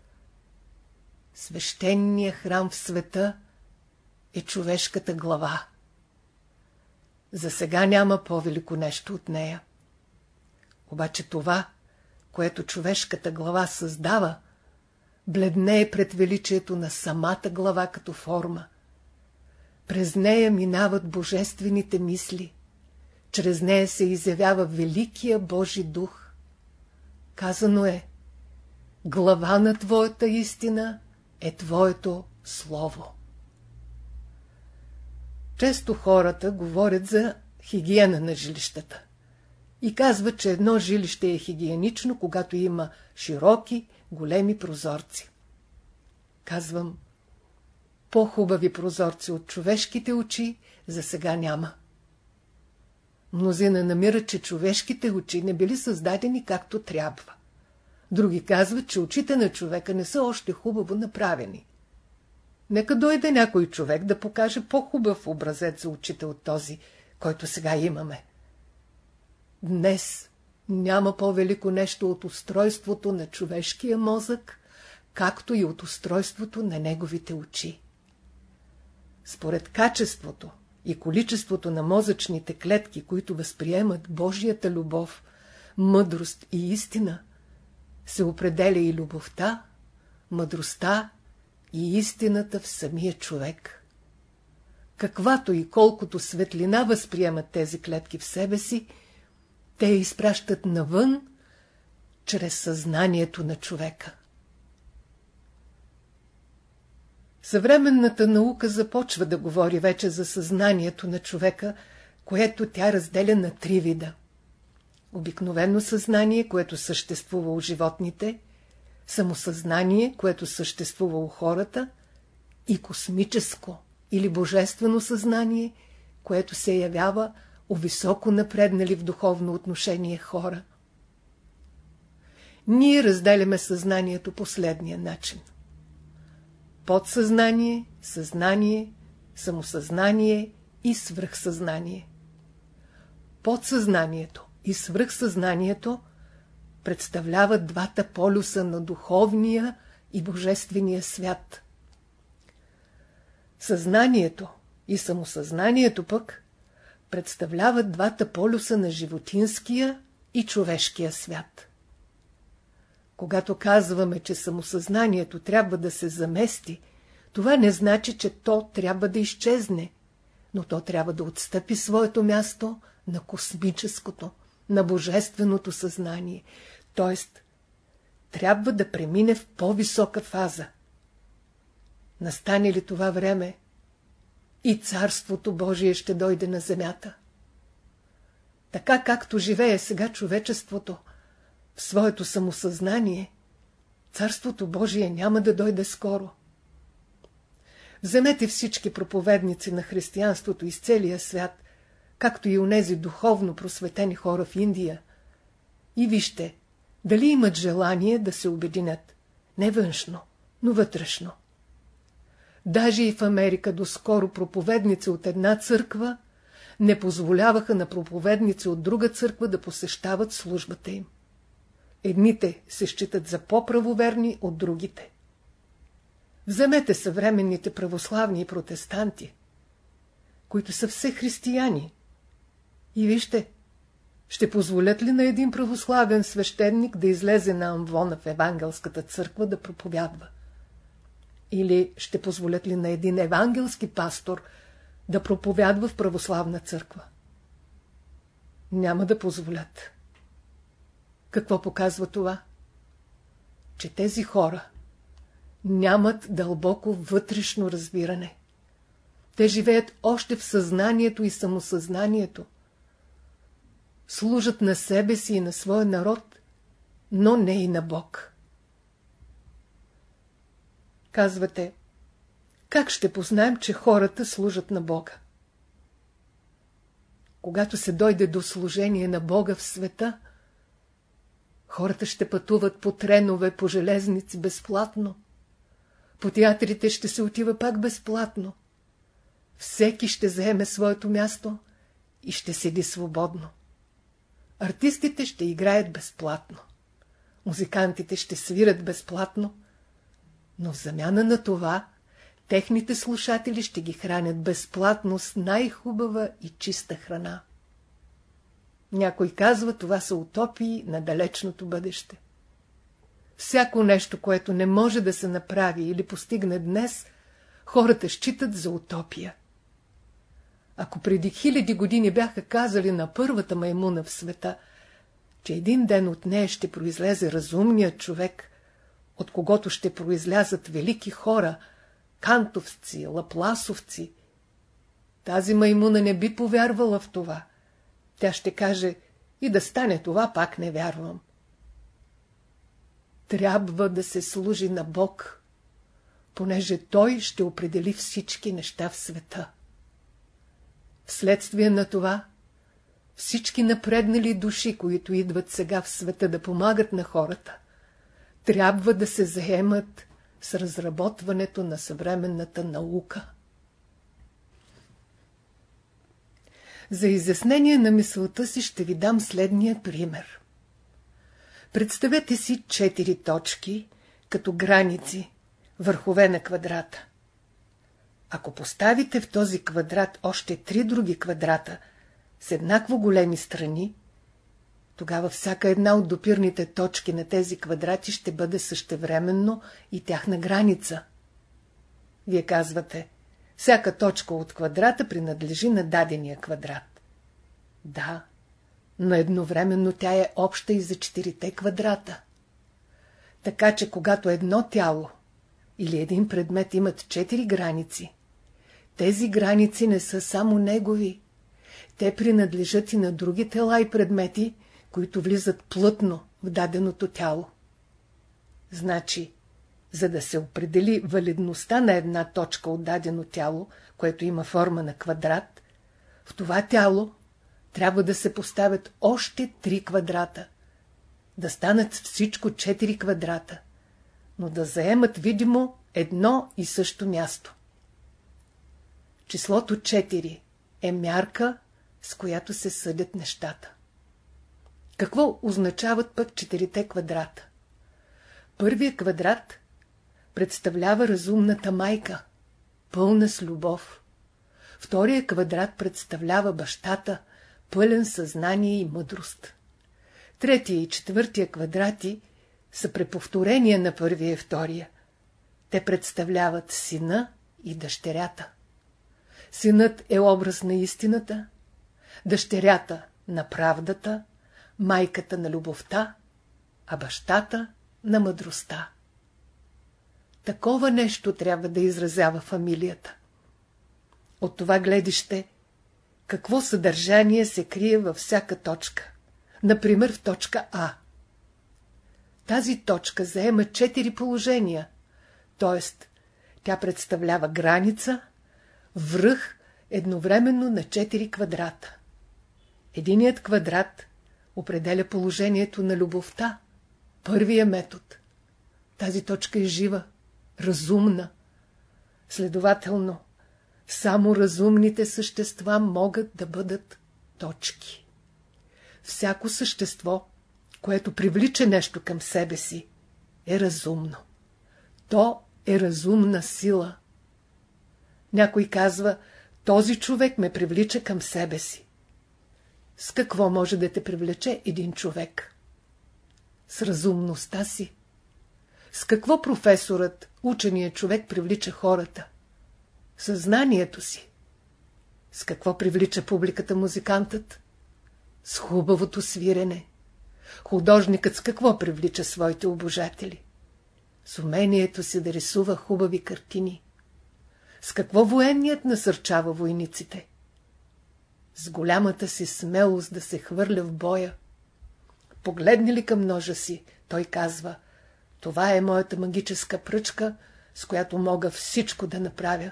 Свещеният храм в света е човешката глава. За сега няма по-велико нещо от нея. Обаче това, което човешката глава създава, бледнее пред величието на самата глава като форма. През нея минават божествените мисли. Чрез нея се изявява Великия Божи дух. Казано е, глава на Твоята истина е Твоето Слово. Често хората говорят за хигиена на жилищата и казват, че едно жилище е хигиенично, когато има широки, големи прозорци. Казвам, по-хубави прозорци от човешките очи за сега няма. Мнозина намират, че човешките очи не били създадени както трябва. Други казват, че очите на човека не са още хубаво направени. Нека дойде някой човек да покаже по-хубав образец за очите от този, който сега имаме. Днес няма по-велико нещо от устройството на човешкия мозък, както и от устройството на неговите очи. Според качеството и количеството на мозъчните клетки, които възприемат Божията любов, мъдрост и истина, се определя и любовта, мъдростта и истината в самия човек. каквато и колкото светлина възприемат тези клетки в себе си, те изпращат навън, чрез съзнанието на човека. Съвременната наука започва да говори вече за съзнанието на човека, което тя разделя на три вида. Обикновено съзнание, което съществува у животните, самосъзнание, което съществува у хората и космическо или божествено съзнание, което се явява високо напреднали в духовно отношение хора. Ние разделяме съзнанието последния начин. Подсъзнание, съзнание, самосъзнание и свръхсъзнание. Подсъзнанието и свръхсъзнанието представляват двата полюса на духовния и божествения свят. Съзнанието и самосъзнанието пък представляват двата полюса на животинския и човешкия свят. Когато казваме, че самосъзнанието трябва да се замести, това не значи, че то трябва да изчезне, но то трябва да отстъпи своето място на космическото, на божественото съзнание, т.е. трябва да премине в по-висока фаза. Настане ли това време, и Царството Божие ще дойде на земята. Така както живее сега човечеството, в своето самосъзнание, Царството Божие няма да дойде скоро. Вземете всички проповедници на християнството из целия свят, както и онези духовно просветени хора в Индия, и вижте, дали имат желание да се обединят, не външно, но вътрешно. Даже и в Америка доскоро проповедници от една църква не позволяваха на проповедници от друга църква да посещават службата им. Едните се считат за по-правоверни от другите. Вземете съвременните православни и протестанти, които са все християни. И вижте, ще позволят ли на един православен свещеник да излезе на амвона в евангелската църква да проповядва? Или ще позволят ли на един евангелски пастор да проповядва в православна църква? Няма да позволят. Какво показва това? Че тези хора нямат дълбоко вътрешно разбиране. Те живеят още в съзнанието и самосъзнанието. Служат на себе си и на своя народ, но не и на Бог. Казвате, как ще познаем, че хората служат на Бога? Когато се дойде до служение на Бога в света, хората ще пътуват по тренове, по железници безплатно. По театрите ще се отива пак безплатно. Всеки ще заеме своето място и ще седи свободно. Артистите ще играят безплатно. Музикантите ще свират безплатно но в замяна на това, техните слушатели ще ги хранят безплатно с най-хубава и чиста храна. Някой казва, това са утопии на далечното бъдеще. Всяко нещо, което не може да се направи или постигне днес, хората считат за утопия. Ако преди хиляди години бяха казали на първата маймуна в света, че един ден от нея ще произлезе разумният човек, от когото ще произлязат велики хора, кантовци, лапласовци. Тази маймуна не би повярвала в това. Тя ще каже, и да стане това, пак не вярвам. Трябва да се служи на Бог, понеже Той ще определи всички неща в света. Вследствие на това, всички напреднали души, които идват сега в света да помагат на хората, трябва да се заемат с разработването на съвременната наука. За изяснение на мисълта си ще ви дам следния пример. Представете си четири точки, като граници, върхове на квадрата. Ако поставите в този квадрат още три други квадрата с еднакво големи страни, тогава всяка една от допирните точки на тези квадрати ще бъде същевременно и тяхна граница. Вие казвате, Всяка точка от квадрата принадлежи на дадения квадрат. Да, но едновременно тя е обща и за четирите квадрата. Така че когато едно тяло или един предмет имат четири граници, тези граници не са само негови. Те принадлежат и на други тела и предмети, които влизат плътно в даденото тяло. Значи, за да се определи валидността на една точка от дадено тяло, което има форма на квадрат, в това тяло трябва да се поставят още три квадрата. Да станат всичко четири квадрата, но да заемат видимо едно и също място. Числото 4 е мярка, с която се съдят нещата. Какво означават пък четирите квадрата? Първият квадрат представлява разумната майка, пълна с любов. Втория квадрат представлява бащата, пълен съзнание и мъдрост. Третия и четвъртия квадрати са преповторения на първия и втория. Те представляват сина и дъщерята. Синът е образ на истината, дъщерята на правдата, майката на любовта, а бащата на мъдростта. Такова нещо трябва да изразява фамилията. От това гледище, какво съдържание се крие във всяка точка. Например, в точка А. Тази точка заема четири положения, т.е. тя представлява граница, връх едновременно на четири квадрата. Единият квадрат определя положението на любовта, първия метод. Тази точка е жива, разумна. Следователно, само разумните същества могат да бъдат точки. Всяко същество, което привлича нещо към себе си, е разумно. То е разумна сила. Някой казва, този човек ме привлича към себе си. С какво може да те привлече един човек? С разумността си. С какво професорът, ученият човек привлича хората? Съзнанието си. С какво привлича публиката музикантът? С хубавото свирене. Художникът с какво привлича своите обожатели? С умението си да рисува хубави картини. С какво военният насърчава войниците? С голямата си смелост да се хвърля в боя. Погледне ли към ножа си, той казва, това е моята магическа пръчка, с която мога всичко да направя.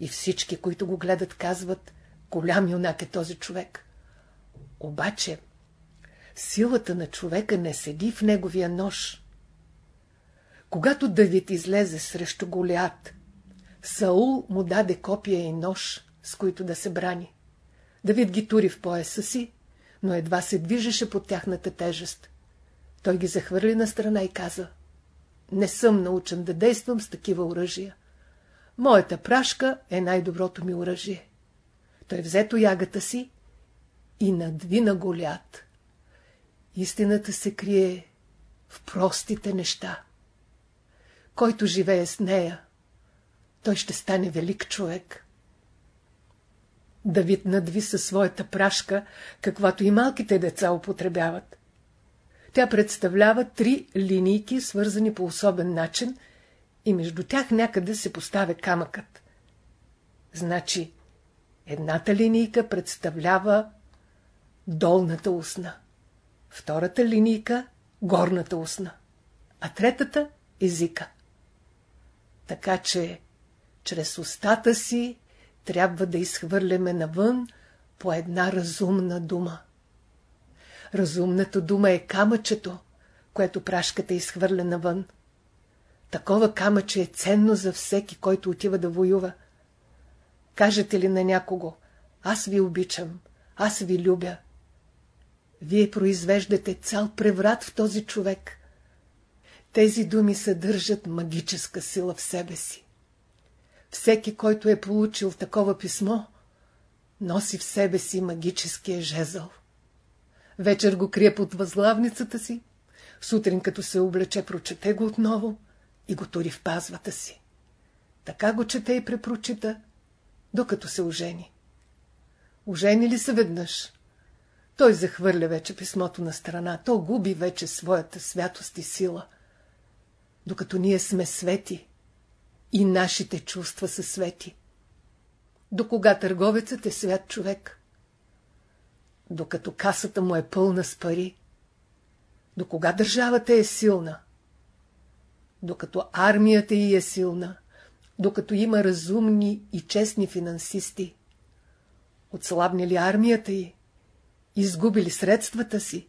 И всички, които го гледат, казват, голям юнак е този човек. Обаче, силата на човека не седи в неговия нож. Когато Давид излезе срещу Голиат, Саул му даде копия и нож, с които да се брани. Давид ги тури в пояса си, но едва се движеше под тяхната тежест. Той ги захвърли на страна и каза, не съм научен да действам с такива оръжия. Моята прашка е най-доброто ми оръжие. Той взе ягата си и надвина голят. Истината се крие в простите неща. Който живее с нея, той ще стане велик човек. Давид надви със своята прашка, каквато и малките деца употребяват. Тя представлява три линийки, свързани по особен начин, и между тях някъде се поставя камъкът. Значи, едната линийка представлява долната устна, втората линийка – горната устна, а третата – езика. Така че чрез устата си трябва да изхвърляме навън по една разумна дума. Разумната дума е камъчето, което прашката изхвърля навън. Такова камъче е ценно за всеки, който отива да воюва. Кажете ли на някого, аз ви обичам, аз ви любя. Вие произвеждате цял преврат в този човек. Тези думи съдържат магическа сила в себе си. Всеки, който е получил такова писмо, носи в себе си магическия жезъл. Вечер го крие под възглавницата си, сутрин като се облече, прочете го отново и го тури в пазвата си. Така го чете и препрочита докато се ожени. Ожени ли се веднъж? Той захвърля вече писмото на страна, то губи вече своята святост и сила. Докато ние сме свети, и нашите чувства са свети. До кога търговецът е свят човек? Докато касата му е пълна с пари. До кога държавата е силна? Докато армията й е силна, докато има разумни и честни финансисти. Отслабне ли армията й? Изгубили средствата си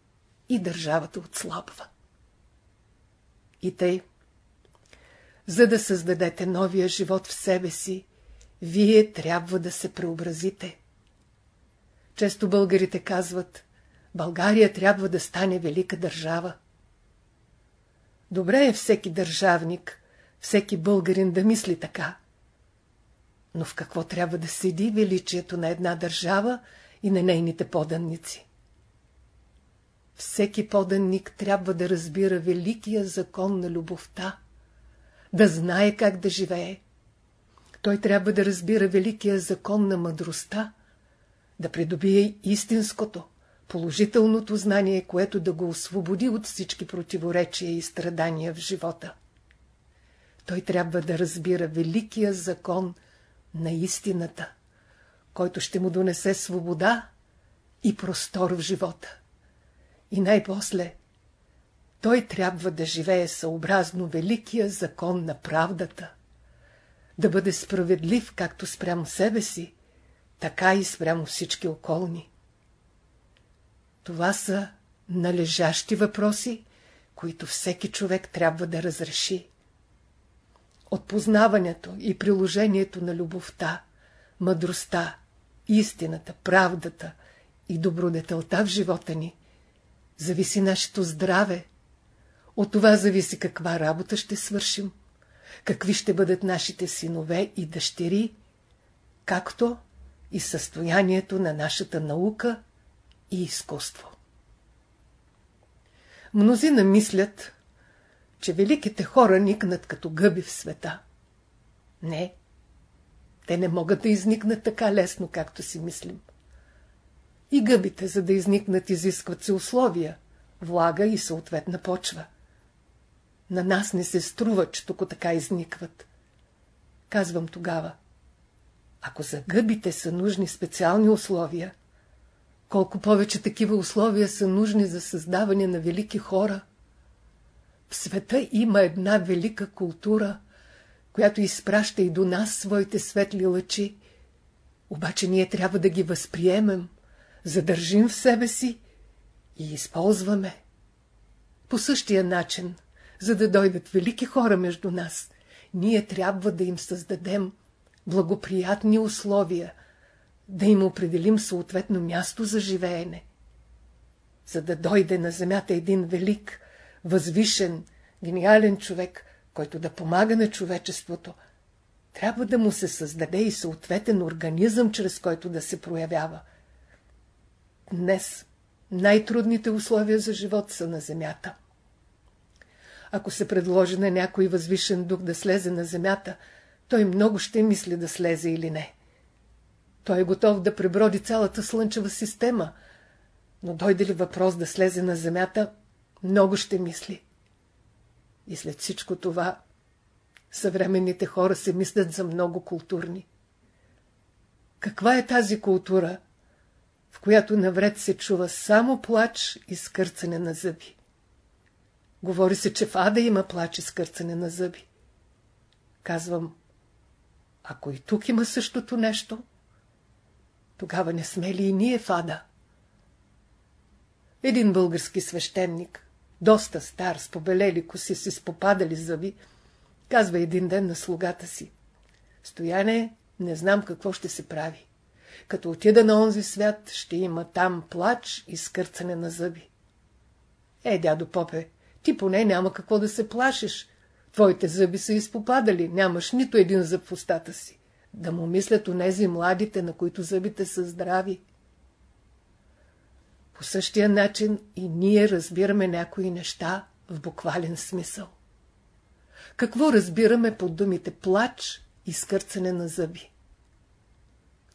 и държавата отслабва. И тъй, за да създадете новия живот в себе си, вие трябва да се преобразите. Често българите казват, България трябва да стане велика държава. Добре е всеки държавник, всеки българин да мисли така. Но в какво трябва да седи величието на една държава и на нейните поданници? Всеки поданник трябва да разбира великия закон на любовта, да знае как да живее. Той трябва да разбира великия закон на мъдростта, да придобие истинското, положителното знание, което да го освободи от всички противоречия и страдания в живота. Той трябва да разбира великия закон на истината, който ще му донесе свобода и простор в живота. И най-после той трябва да живее съобразно великия закон на правдата, да бъде справедлив както спрямо себе си, така и спрямо всички околни. Това са належащи въпроси, които всеки човек трябва да разреши. От познаването и приложението на любовта, мъдростта, истината, правдата и добродетелта в живота ни, зависи нашето здраве. От това зависи каква работа ще свършим, какви ще бъдат нашите синове и дъщери, както и състоянието на нашата наука и изкуство. Мнозина мислят, че великите хора никнат като гъби в света. Не, те не могат да изникнат така лесно, както си мислим. И гъбите, за да изникнат, изискват се условия, влага и съответна почва. На нас не се струва, че тук така изникват. Казвам тогава, ако за гъбите са нужни специални условия, колко повече такива условия са нужни за създаване на велики хора. В света има една велика култура, която изпраща и до нас своите светли лъчи, обаче ние трябва да ги възприемем, задържим в себе си и използваме. По същия начин, за да дойдат велики хора между нас, ние трябва да им създадем благоприятни условия, да им определим съответно място за живеене. За да дойде на земята един велик, възвишен, гениален човек, който да помага на човечеството, трябва да му се създаде и съответен организъм, чрез който да се проявява. Днес най-трудните условия за живот са на земята. Ако се предложи на някой възвишен дух да слезе на земята, той много ще мисли да слезе или не. Той е готов да преброди цялата слънчева система, но дойде ли въпрос да слезе на земята, много ще мисли. И след всичко това, съвременните хора се мислят за много културни. Каква е тази култура, в която навред се чува само плач и скърцане на зъби? Говори се, че в ада има плач и скърцане на зъби. Казвам, ако и тук има същото нещо, тогава не сме ли и ние в ада? Един български свещеник, доста стар, с побелели коси си, с попадали зъби, казва един ден на слугата си. Стояне, не знам какво ще се прави. Като отида на онзи свят, ще има там плач и скърцане на зъби. Е, дядо Попе, ти поне няма какво да се плашиш. Твоите зъби са изпопадали, нямаш нито един зъб в устата си. Да му мислят онези младите, на които зъбите са здрави. По същия начин и ние разбираме някои неща в буквален смисъл. Какво разбираме под думите плач и скърцане на зъби?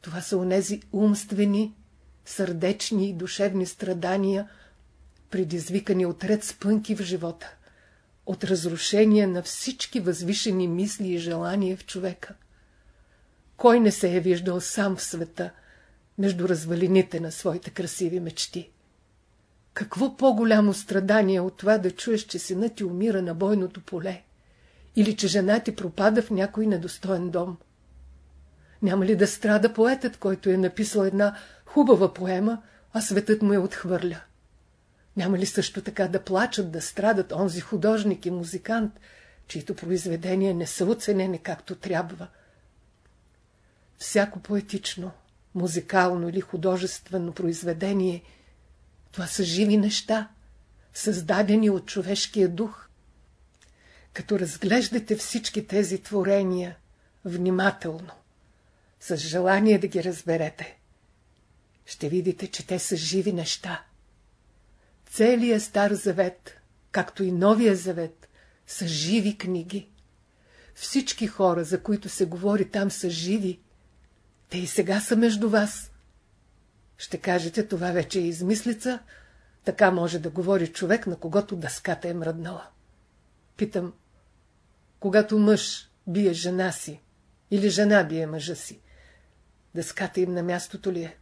Това са онези умствени, сърдечни и душевни страдания, предизвикани от ред спънки в живота, от разрушение на всички възвишени мисли и желания в човека. Кой не се е виждал сам в света, между развалините на своите красиви мечти? Какво по-голямо страдание от това да чуеш, че синът ти умира на бойното поле? Или че жена ти пропада в някой недостоен дом? Няма ли да страда поетът, който е написал една хубава поема, а светът му е отхвърля? Няма ли също така да плачат, да страдат онзи художник и музикант, чието произведения не са оценени както трябва? Всяко поетично, музикално или художествено произведение – това са живи неща, създадени от човешкия дух. Като разглеждате всички тези творения внимателно, с желание да ги разберете, ще видите, че те са живи неща. Целият Стар Завет, както и Новия Завет, са живи книги. Всички хора, за които се говори там, са живи. Те и сега са между вас. Ще кажете, това вече е измислица, така може да говори човек, на когото дъската е мръднала. Питам, когато мъж бие жена си, или жена бие мъжа си, дъската им на мястото ли е?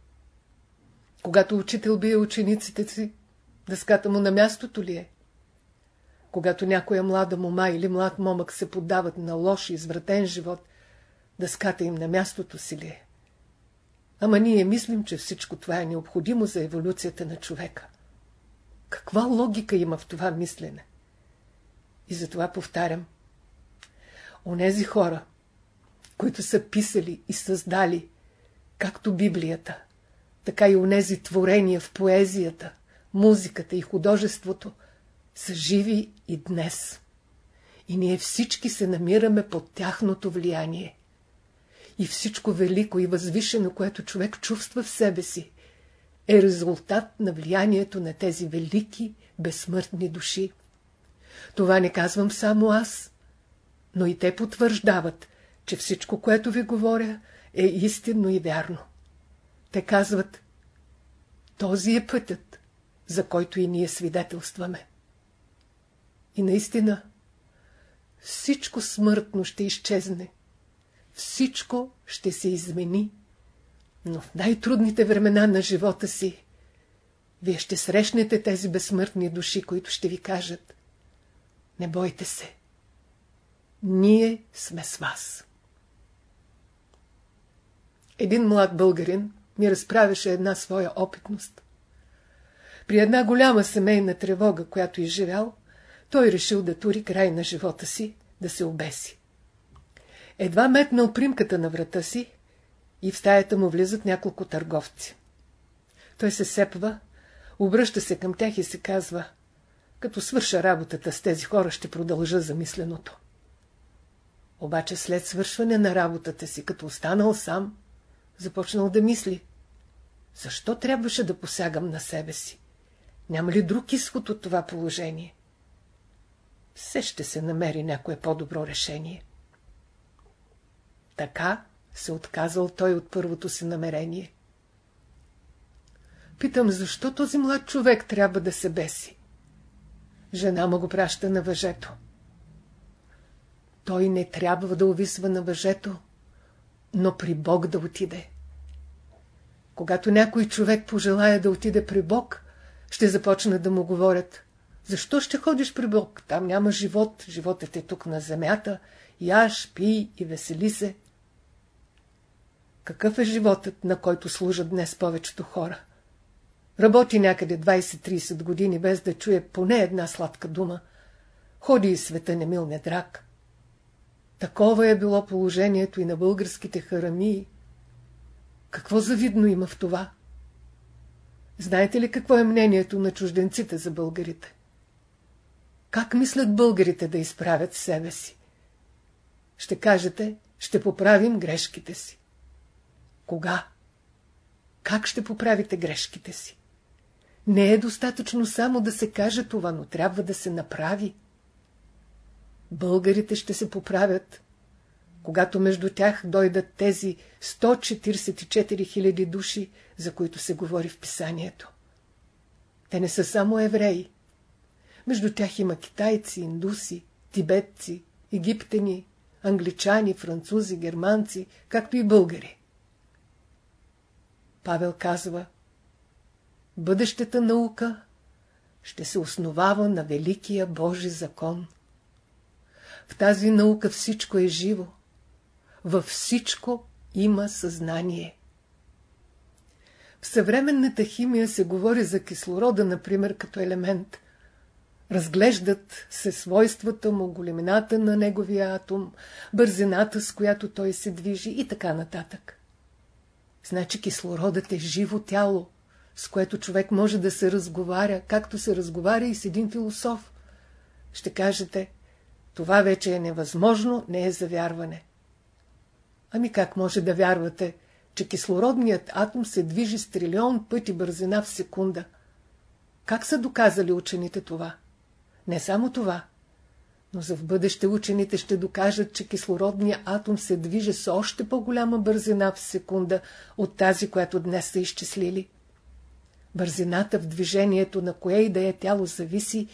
Когато учител бие учениците си, дъската му на мястото ли е? Когато някоя млада мома или млад момък се поддават на лош и извратен живот, дъската им на мястото си ли е? Ама ние мислим, че всичко това е необходимо за еволюцията на човека. Каква логика има в това мислене? И затова повтарям. Онези хора, които са писали и създали, както Библията, така и онези творения в поезията, музиката и художеството, са живи и днес. И ние всички се намираме под тяхното влияние и всичко велико и възвишено, което човек чувства в себе си, е резултат на влиянието на тези велики, безсмъртни души. Това не казвам само аз, но и те потвърждават, че всичко, което ви говоря, е истинно и вярно. Те казват, този е пътят, за който и ние свидетелстваме. И наистина, всичко смъртно ще изчезне всичко ще се измени. Но в най-трудните времена на живота си, вие ще срещнете тези безсмъртни души, които ще ви кажат Не бойте се. Ние сме с вас. Един млад българин ми разправяше една своя опитност. При една голяма семейна тревога, която изживял, той решил да тури край на живота си, да се обеси. Едва метнал примката на врата си и в стаята му влизат няколко търговци. Той се сепва, обръща се към тях и се казва, като свърша работата с тези хора, ще продължа замисленото. Обаче след свършване на работата си, като останал сам, започнал да мисли. Защо трябваше да посягам на себе си? Няма ли друг изход от това положение? Все ще се намери някое по-добро решение. Така се отказал той от първото си намерение. Питам, защо този млад човек трябва да се беси? Жена му го праща на въжето. Той не трябва да увисва на въжето, но при Бог да отиде. Когато някой човек пожелая да отиде при Бог, ще започнат да му говорят. Защо ще ходиш при Бог? Там няма живот, животът е тук на земята. Яш, пий и весели се. Какъв е животът, на който служат днес повечето хора? Работи някъде 20-30 години, без да чуе поне една сладка дума. Ходи и света немил недрак. Такова е било положението и на българските харамии. Какво завидно има в това? Знаете ли какво е мнението на чужденците за българите? Как мислят българите да изправят себе си? Ще кажете, ще поправим грешките си. Кога? Как ще поправите грешките си? Не е достатъчно само да се каже това, но трябва да се направи. Българите ще се поправят, когато между тях дойдат тези 144 000 души, за които се говори в писанието. Те не са само евреи. Между тях има китайци, индуси, тибетци, египтени, англичани, французи, германци, както и българи. Павел казва, бъдещата наука ще се основава на великия Божи закон. В тази наука всичко е живо. Във всичко има съзнание. В съвременната химия се говори за кислорода, например, като елемент. Разглеждат се свойствата му, големината на неговия атом, бързината, с която той се движи и така нататък. Значи кислородът е живо тяло, с което човек може да се разговаря, както се разговаря и с един философ. Ще кажете, това вече е невъзможно, не е за вярване. Ами как може да вярвате, че кислородният атом се движи с трилион пъти бързина в секунда? Как са доказали учените това? Не само това, но за в бъдеще учените ще докажат, че кислородният атом се движи с още по-голяма бързина в секунда от тази, която днес са изчислили. Бързината в движението на кое и да е тяло зависи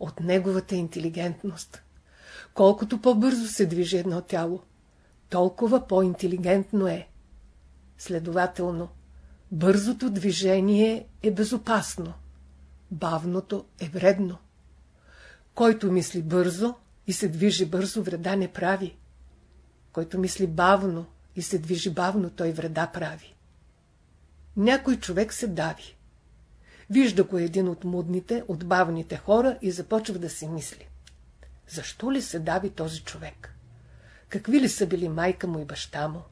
от неговата интелигентност. Колкото по-бързо се движи едно тяло, толкова по-интелигентно е. Следователно, бързото движение е безопасно, бавното е вредно. Който мисли бързо и се движи бързо, вреда не прави. Който мисли бавно и се движи бавно, той вреда прави. Някой човек се дави. Вижда го един от мудните, от бавните хора и започва да си мисли. Защо ли се дави този човек? Какви ли са били майка му и баща му?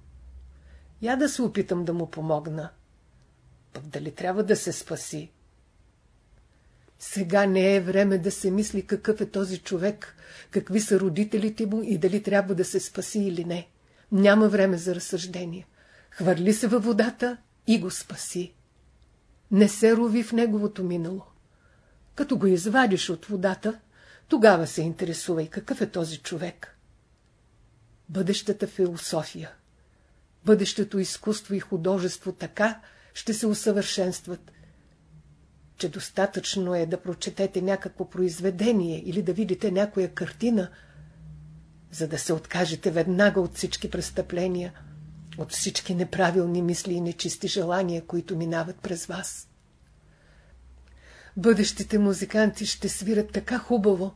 Я да се опитам да му помогна. Пък дали трябва да се спаси? Сега не е време да се мисли какъв е този човек, какви са родителите му и дали трябва да се спаси или не. Няма време за разсъждение. Хвърли се във водата и го спаси. Не се рови в неговото минало. Като го извадиш от водата, тогава се интересувай какъв е този човек. Бъдещата философия, бъдещето изкуство и художество така ще се усъвършенстват, че достатъчно е да прочетете някакво произведение или да видите някоя картина, за да се откажете веднага от всички престъпления, от всички неправилни мисли и нечисти желания, които минават през вас. Бъдещите музиканти ще свират така хубаво,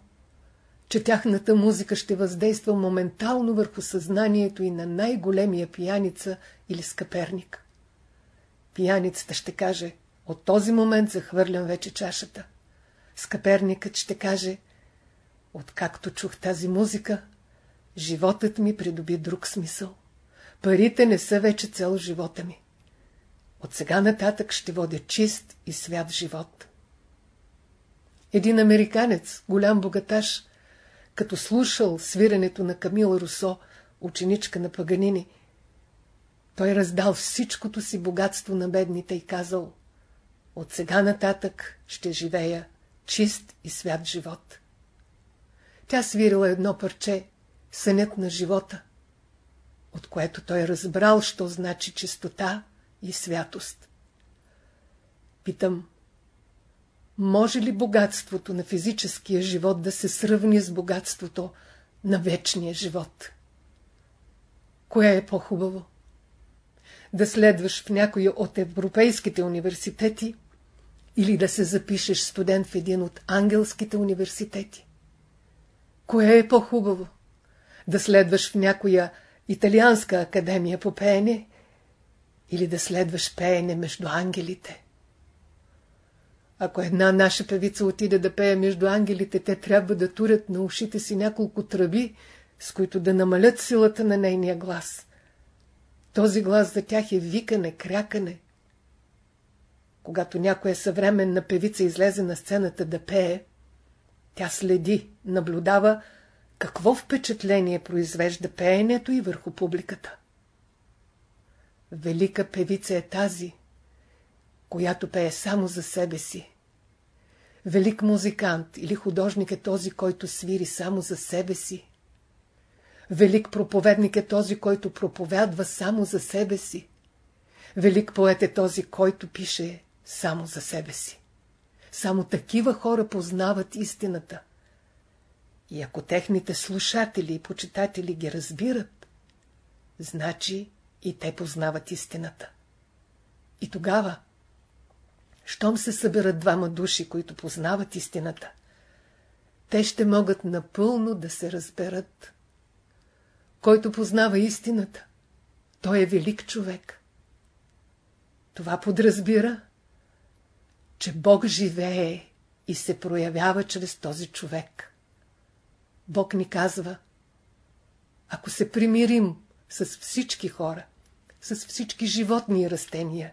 че тяхната музика ще въздейства моментално върху съзнанието и на най-големия пияница или скъперник. Пияницата ще каже, от този момент захвърлям вече чашата. Скъперникът ще каже, откакто чух тази музика, животът ми придоби друг смисъл. Парите не са вече цел живота ми. От сега нататък ще водя чист и свят живот. Един американец, голям богаташ, като слушал свирането на Камила Русо, ученичка на Паганини, той раздал всичкото си богатство на бедните и казал От сега нататък ще живея чист и свят живот. Тя свирила едно парче Сънят на живота, от което той разбрал, що значи чистота и святост. Питам, може ли богатството на физическия живот да се сравни с богатството на вечния живот? Кое е по-хубаво? Да следваш в някоя от европейските университети или да се запишеш студент в един от ангелските университети? Кое е по-хубаво? Да следваш в някоя италианска академия по пеене или да следваш пеене между ангелите? Ако една наша певица отиде да пее между ангелите, те трябва да турят на ушите си няколко тръби, с които да намалят силата на нейния глас. Този глас за тях е викане, крякане. Когато някоя съвременна певица излезе на сцената да пее, тя следи, наблюдава какво впечатление произвежда пеенето и върху публиката. Велика певица е тази, която пее само за себе си. Велик музикант или художник е този, който свири само за себе си. Велик проповедник е този, който проповядва само за себе си. Велик поет е този, който пише само за себе си. Само такива хора познават истината. И ако техните слушатели и почитатели ги разбират, значи и те познават истината. И тогава, щом се съберат двама души, които познават истината, те ще могат напълно да се разберат. Който познава истината, той е велик човек. Това подразбира, че Бог живее и се проявява чрез този човек. Бог ни казва, ако се примирим с всички хора, с всички животни и растения,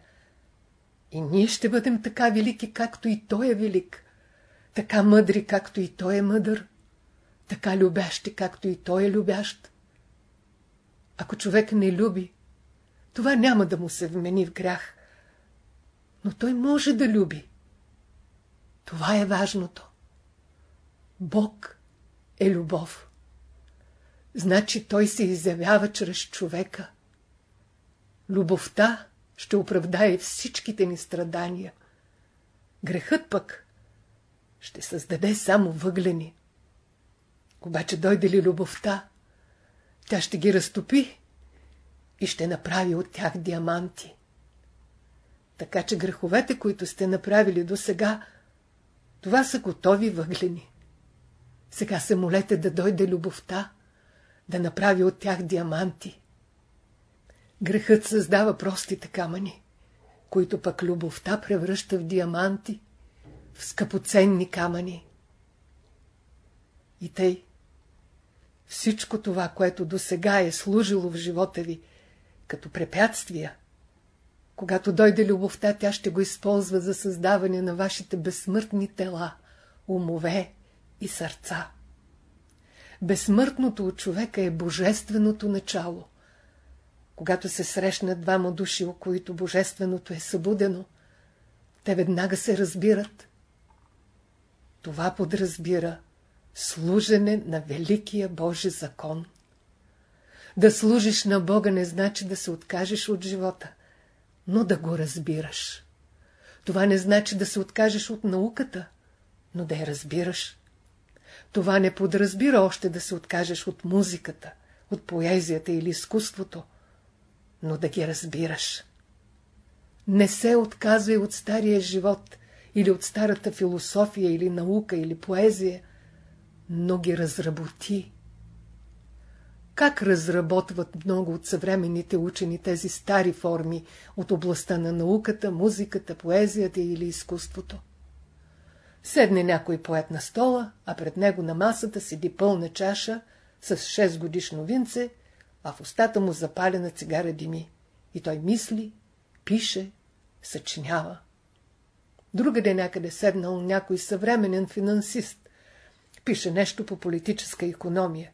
и ние ще бъдем така велики, както и Той е велик, така мъдри, както и Той е мъдър, така любящи, както и Той е любящ. Ако човек не люби, това няма да му се вмени в грях, но той може да люби. Това е важното. Бог е любов. Значи той се изявява чрез човека. Любовта ще оправдае всичките ни страдания. Грехът пък ще създаде само въглени. Обаче дойде ли любовта, тя ще ги разтопи и ще направи от тях диаманти. Така че греховете, които сте направили до сега, това са готови въглени. Сега се молете да дойде любовта, да направи от тях диаманти. Грехът създава простите камъни, които пък любовта превръща в диаманти, в скъпоценни камъни. И тъй, всичко това, което до сега е служило в живота ви като препятствия, когато дойде любовта, тя ще го използва за създаване на вашите безсмъртни тела, умове и сърца. Безсмъртното от човека е божественото начало. Когато се срещнат двама души, у които божественото е събудено, те веднага се разбират. Това подразбира служене на великия Божи закон. Да служиш на Бога не значи да се откажеш от живота – но да го разбираш. Това не значи да се откажеш от науката, но да я разбираш. Това не подразбира още да се откажеш от музиката, от поезията или изкуството, но да ги разбираш. Не се отказвай от стария живот или от старата философия или наука или поезия, но ги разработи как разработват много от съвременните учени тези стари форми от областта на науката, музиката, поезията или изкуството? Седне някой поет на стола, а пред него на масата седи пълна чаша с 6 годишно винце, а в устата му запалена цигара дими. И той мисли, пише, съчинява. Другаде някъде седнал някой съвременен финансист. Пише нещо по политическа економия.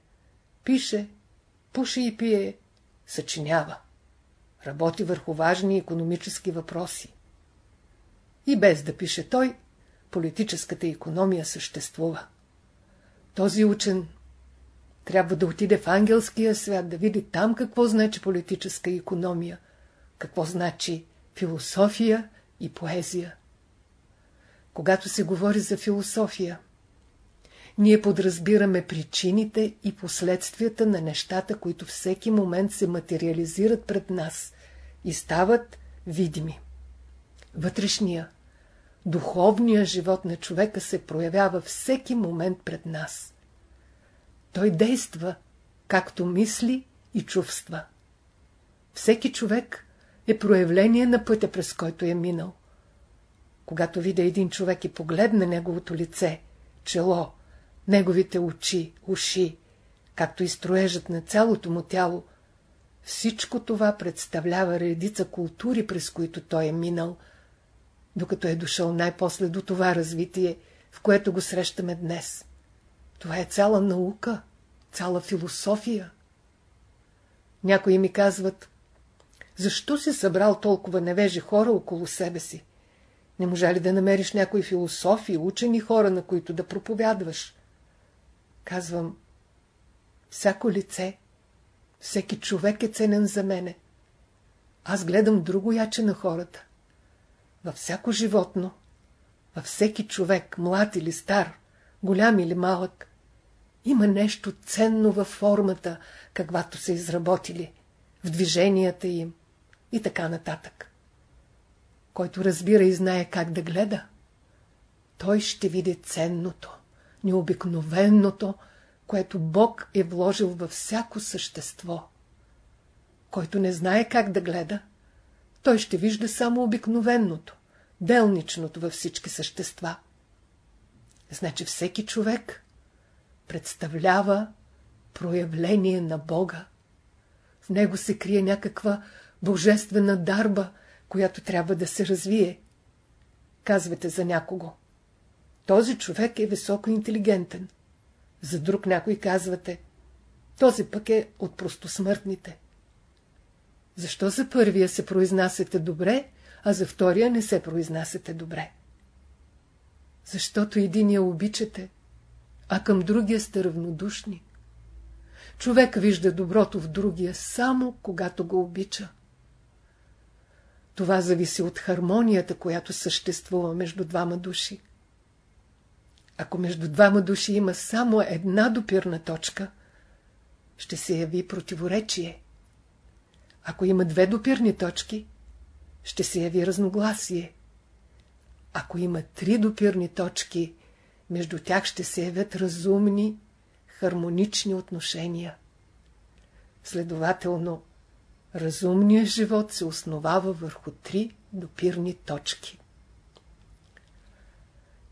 Пише, пуши и пие, съчинява. Работи върху важни економически въпроси. И без да пише той, политическата економия съществува. Този учен трябва да отиде в ангелския свят, да види там какво значи политическа економия, какво значи философия и поезия. Когато се говори за философия, ние подразбираме причините и последствията на нещата, които всеки момент се материализират пред нас и стават видими. Вътрешния, духовния живот на човека се проявява всеки момент пред нас. Той действа, както мисли и чувства. Всеки човек е проявление на пътя, през който е минал. Когато видя един човек и погледне неговото лице, чело, неговите очи, уши, както и строежът на цялото му тяло, всичко това представлява редица култури, през които той е минал, докато е дошъл най-после до това развитие, в което го срещаме днес. Това е цяла наука, цяла философия. Някои ми казват, защо си събрал толкова невежи хора около себе си? Не можа ли да намериш някои философи, учени хора, на които да проповядваш? Казвам, всяко лице Всеки човек е ценен за мене. Аз гледам друго яче на хората. Във всяко животно, във всеки човек, млад или стар, голям или малък, има нещо ценно във формата, каквато са изработили, в движенията им и така нататък. Който разбира и знае как да гледа, той ще види ценното, необикновеното, което Бог е вложил във всяко същество. Който не знае как да гледа, той ще вижда само обикновеното, делничното във всички същества. Значи всеки човек представлява проявление на Бога. В него се крие някаква божествена дарба, която трябва да се развие. Казвате за някого. Този човек е високо интелигентен. За друг някой казвате. Този пък е от простосмъртните. Защо за първия се произнасяте добре, а за втория не се произнасяте добре? Защото единия обичате, а към другия сте равнодушни. Човек вижда доброто в другия само когато го обича. Това зависи от хармонията, която съществува между двама души. Ако между двама души има само една допирна точка, ще се яви противоречие. Ако има две допирни точки, ще се яви разногласие. Ако има три допирни точки, между тях ще се явят разумни, хармонични отношения. Следователно, разумният живот се основава върху три допирни точки.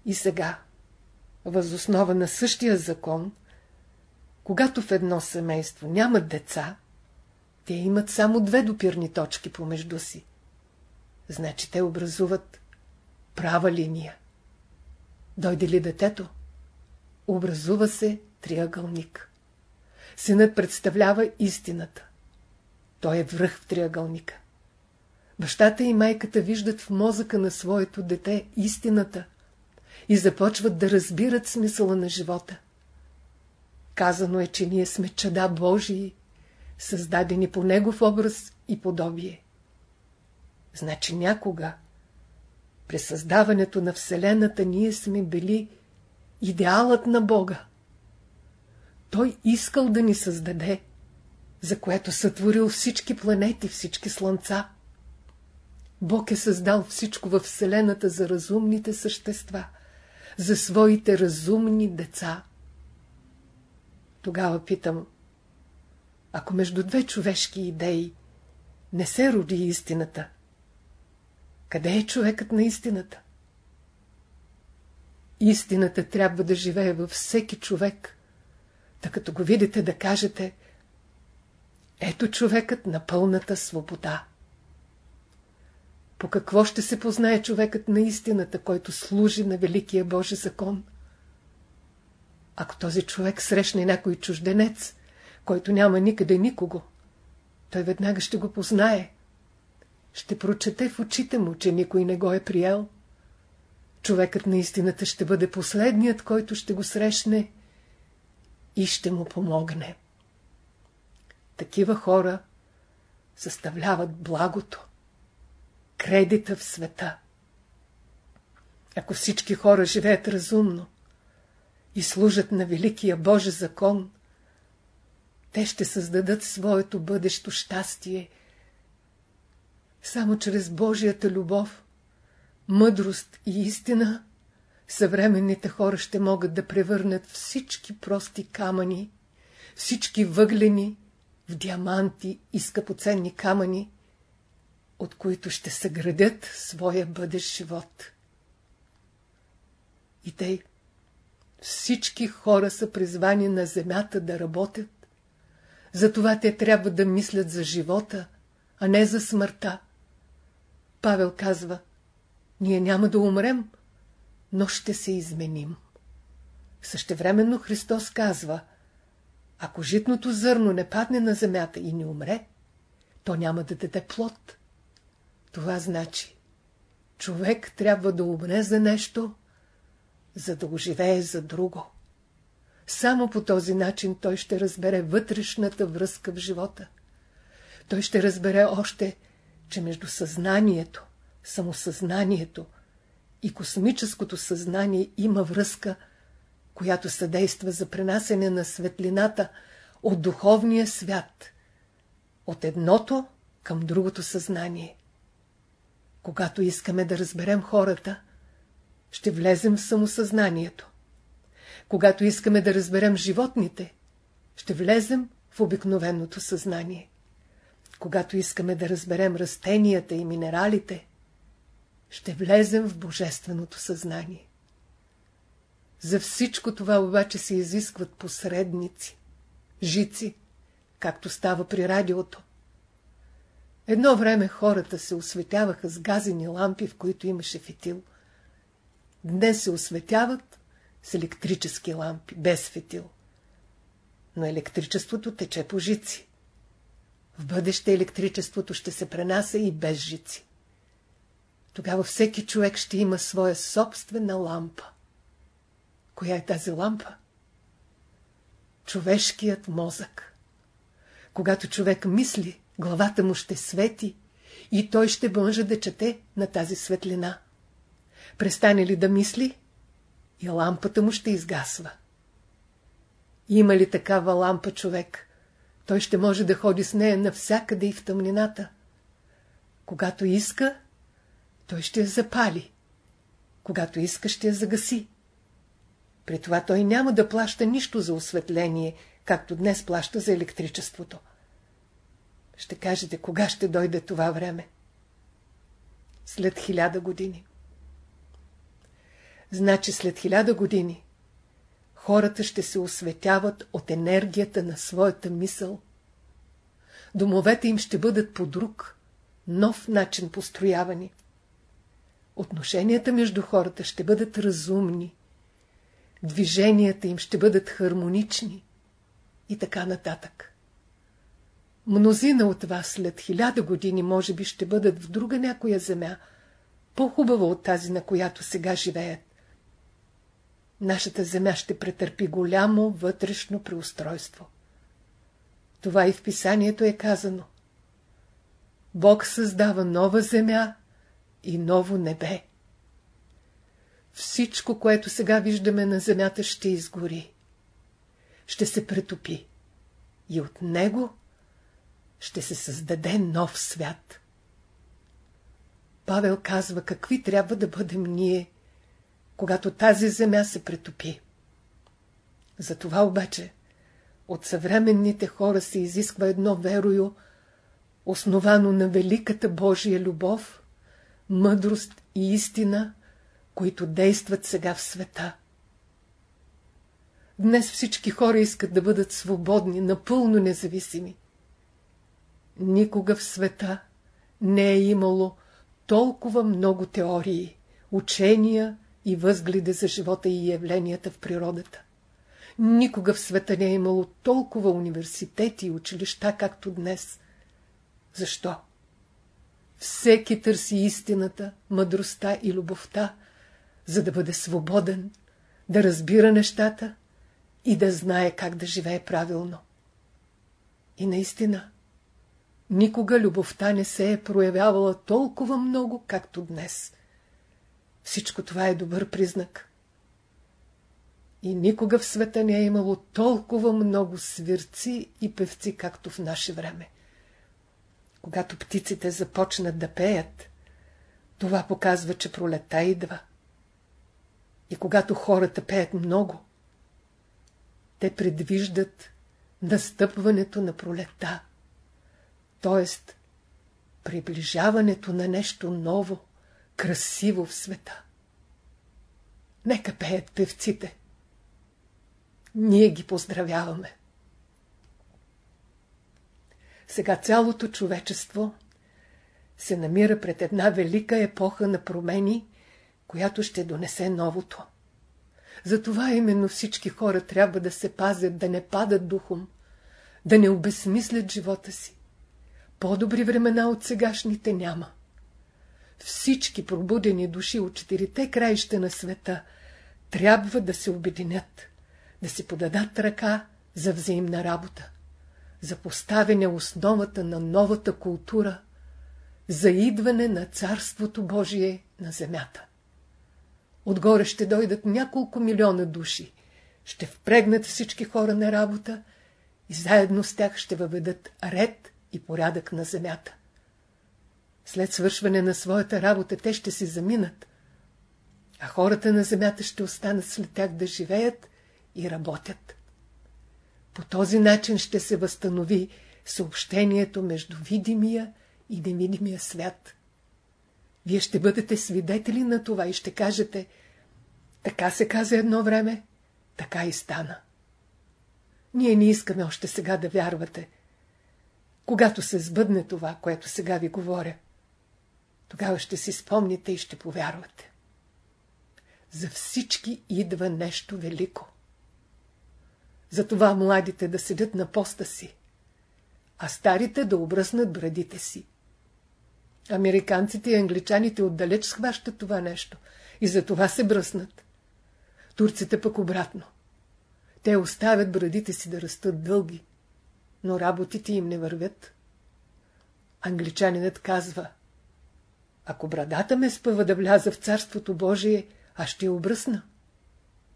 И сега, възоснова на същия закон, когато в едно семейство нямат деца, те имат само две допирни точки помежду си. Значи те образуват права линия. Дойде ли детето? Образува се триъгълник. Синът представлява истината. Той е връх в триъгълника. Бащата и майката виждат в мозъка на своето дете истината и започват да разбират смисъла на живота. Казано е, че ние сме чада Божии, създадени по Негов образ и подобие. Значи някога, при създаването на Вселената, ние сме били идеалът на Бога. Той искал да ни създаде, за което сътворил всички планети, всички слънца. Бог е създал всичко във Вселената за разумните същества, за своите разумни деца. Тогава питам, ако между две човешки идеи не се роди истината, къде е човекът на истината? Истината трябва да живее във всеки човек, да като го видите да кажете ето човекът на пълната свобода. По какво ще се познае човекът на истината, който служи на Великия Божи закон? Ако този човек срещне някой чужденец, който няма никъде никого, той веднага ще го познае. Ще прочете в очите му, че никой не го е приел. Човекът на истината ще бъде последният, който ще го срещне и ще му помогне. Такива хора съставляват благото, кредита в света. Ако всички хора живеят разумно и служат на Великия Божи закон, те ще създадат своето бъдещо щастие само чрез Божията любов, мъдрост и истина съвременните хора ще могат да превърнат всички прости камъни, всички въглени в диаманти и скъпоценни камъни, от които ще съградят своя бъдещ живот. И тъй, всички хора са призвани на земята да работят, затова те трябва да мислят за живота, а не за смъртта. Павел казва, ние няма да умрем, но ще се изменим. Същевременно Христос казва, ако житното зърно не падне на земята и не умре, то няма да даде плод. Това значи, човек трябва да умре за нещо, за да го живее за друго. Само по този начин той ще разбере вътрешната връзка в живота. Той ще разбере още, че между съзнанието, самосъзнанието и космическото съзнание има връзка, която съдейства за пренасене на светлината от духовния свят, от едното към другото съзнание. Когато искаме да разберем хората, ще влезем в самосъзнанието. Когато искаме да разберем животните, ще влезем в обикновеното съзнание. Когато искаме да разберем растенията и минералите, ще влезем в божественото съзнание. За всичко това обаче се изискват посредници, жици, както става при радиото. Едно време хората се осветяваха с газени лампи, в които имаше фитил. Днес се осветяват с електрически лампи, без фитил. Но електричеството тече по жици. В бъдеще електричеството ще се пренася и без жици. Тогава всеки човек ще има своя собствена лампа. Коя е тази лампа? Човешкият мозък. Когато човек мисли, главата му ще свети и той ще може да чете на тази светлина. Престане ли да мисли, и лампата му ще изгасва. Има ли такава лампа човек, той ще може да ходи с нея навсякъде и в тъмнината. Когато иска, той ще я запали. Когато иска, ще я загаси. При това той няма да плаща нищо за осветление, както днес плаща за електричеството. Ще кажете, кога ще дойде това време? След хиляда години. Значи след хиляда години хората ще се осветяват от енергията на своята мисъл. Домовете им ще бъдат по друг, нов начин построявани. Отношенията между хората ще бъдат разумни. Движенията им ще бъдат хармонични. И така нататък. Мнозина от вас след хиляда години може би ще бъдат в друга някоя земя, по-хубава от тази, на която сега живеят. Нашата земя ще претърпи голямо вътрешно преустройство. Това и в писанието е казано. Бог създава нова земя и ново небе. Всичко, което сега виждаме на земята, ще изгори. Ще се претопи. И от него ще се създаде нов свят. Павел казва какви трябва да бъдем ние, когато тази земя се претопи. Затова обаче от съвременните хора се изисква едно верою, основано на великата Божия любов, мъдрост и истина, които действат сега в света. Днес всички хора искат да бъдат свободни, напълно независими. Никога в света не е имало толкова много теории, учения и възгледи за живота и явленията в природата. Никога в света не е имало толкова университети и училища, както днес. Защо? Всеки търси истината, мъдростта и любовта, за да бъде свободен, да разбира нещата и да знае как да живее правилно. И наистина, никога любовта не се е проявявала толкова много, както днес. Всичко това е добър признак. И никога в света не е имало толкова много свирци и певци, както в наше време. Когато птиците започнат да пеят, това показва, че пролета идва. И когато хората пеят много, те предвиждат настъпването на пролета, т.е. приближаването на нещо ново, красиво в света. Нека пеят певците. Ние ги поздравяваме. Сега цялото човечество се намира пред една велика епоха на промени, която ще донесе новото. Затова именно всички хора трябва да се пазят, да не падат духом, да не обесмислят живота си. По-добри времена от сегашните няма. Всички пробудени души от четирите краища на света трябва да се обединят, да си подадат ръка за взаимна работа, за поставяне основата на новата култура, за идване на Царството Божие на земята. Отгоре ще дойдат няколко милиона души, ще впрегнат всички хора на работа и заедно с тях ще въведат ред и порядък на земята. След свършване на своята работа те ще се заминат, а хората на земята ще останат след тях да живеят и работят. По този начин ще се възстанови съобщението между видимия и невидимия свят. Вие ще бъдете свидетели на това и ще кажете, така се каза едно време, така и стана. Ние не искаме още сега да вярвате. Когато се сбъдне това, което сега ви говоря, тогава ще си спомните и ще повярвате. За всички идва нещо велико. Затова младите да седят на поста си, а старите да обръснат брадите си. Американците и англичаните отдалеч схващат това нещо и за това се бръснат. Турците пък обратно. Те оставят брадите си да растат дълги, но работите им не вървят. Англичанинът казва, ако брадата ме спъва да вляза в Царството Божие, аз ще я обръсна.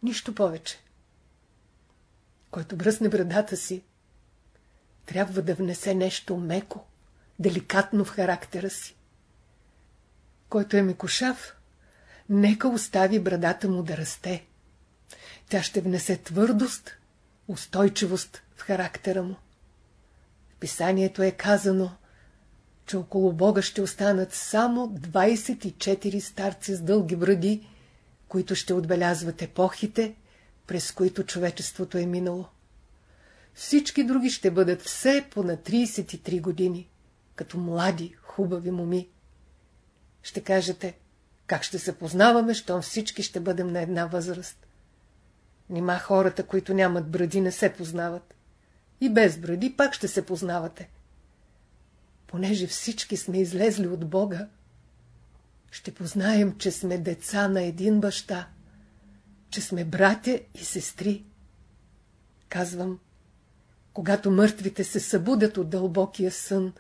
Нищо повече. Който бръсне брадата си, трябва да внесе нещо меко, деликатно в характера си. Който е мекошав, нека остави брадата му да расте. Тя ще внесе твърдост, устойчивост в характера му. В писанието е казано, че около Бога ще останат само 24 старци с дълги бради, които ще отбелязват епохите, през които човечеството е минало. Всички други ще бъдат все по на 33 години, като млади, хубави моми. Ще кажете, как ще се познаваме, щом всички ще бъдем на една възраст. Нима хората, които нямат бради, не се познават. И без бради пак ще се познавате. Понеже всички сме излезли от Бога, ще познаем, че сме деца на един баща, че сме братя и сестри. Казвам, когато мъртвите се събудят от дълбокия сън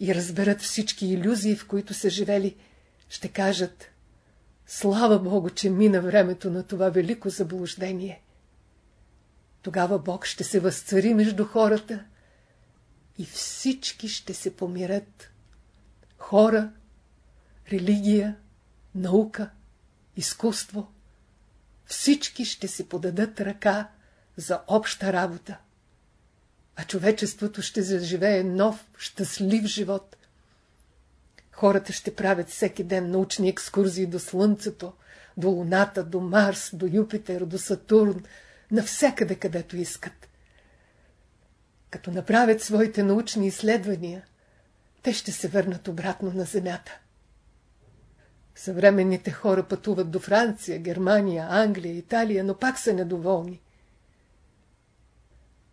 и разберат всички иллюзии, в които са живели, ще кажат Слава Богу, че мина времето на това велико заблуждение. Тогава Бог ще се възцари между хората и всички ще се помират. Хора, религия, наука, изкуство. Всички ще си подадат ръка за обща работа. А човечеството ще заживее нов, щастлив живот. Хората ще правят всеки ден научни екскурзии до Слънцето, до Луната, до Марс, до Юпитер, до Сатурн, навсякъде, където искат. Като направят своите научни изследвания, те ще се върнат обратно на Земята. Съвременните хора пътуват до Франция, Германия, Англия, Италия, но пак са недоволни.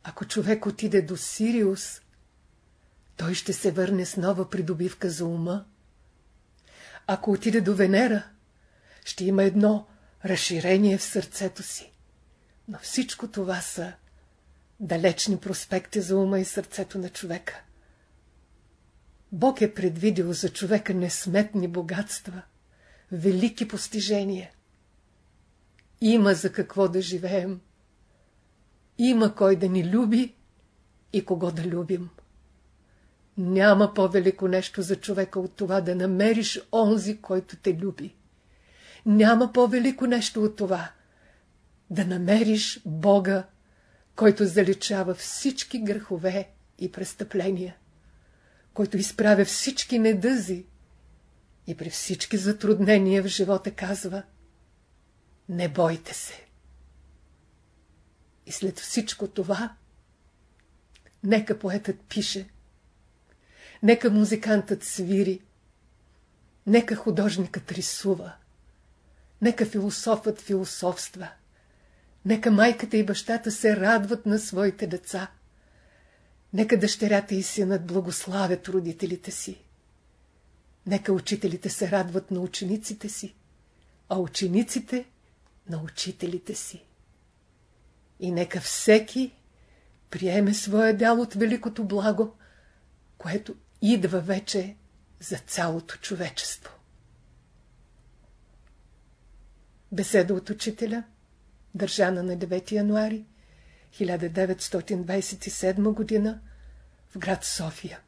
Ако човек отиде до Сириус, той ще се върне с нова придобивка за ума. Ако отиде до Венера, ще има едно разширение в сърцето си. Но всичко това са далечни проспекти за ума и сърцето на човека. Бог е предвидил за човека несметни богатства, велики постижения. Има за какво да живеем. Има кой да ни люби и кого да любим. Няма по-велико нещо за човека от това да намериш онзи, който те люби. Няма по-велико нещо от това да намериш Бога, който заличава всички грехове и престъпления, който изправя всички недъзи и при всички затруднения в живота казва Не бойте се. И след всичко това, нека поетът пише, нека музикантът свири, нека художникът рисува, нека философът философства, нека майката и бащата се радват на своите деца, нека дъщерята и синът благославят родителите си. Нека учителите се радват на учениците си, а учениците на учителите си. и нека всеки приеме своя дял от великото благо, което идва вече за цялото човечество. Беседа от учителя, държана на 9 януари 1927 г. в град София.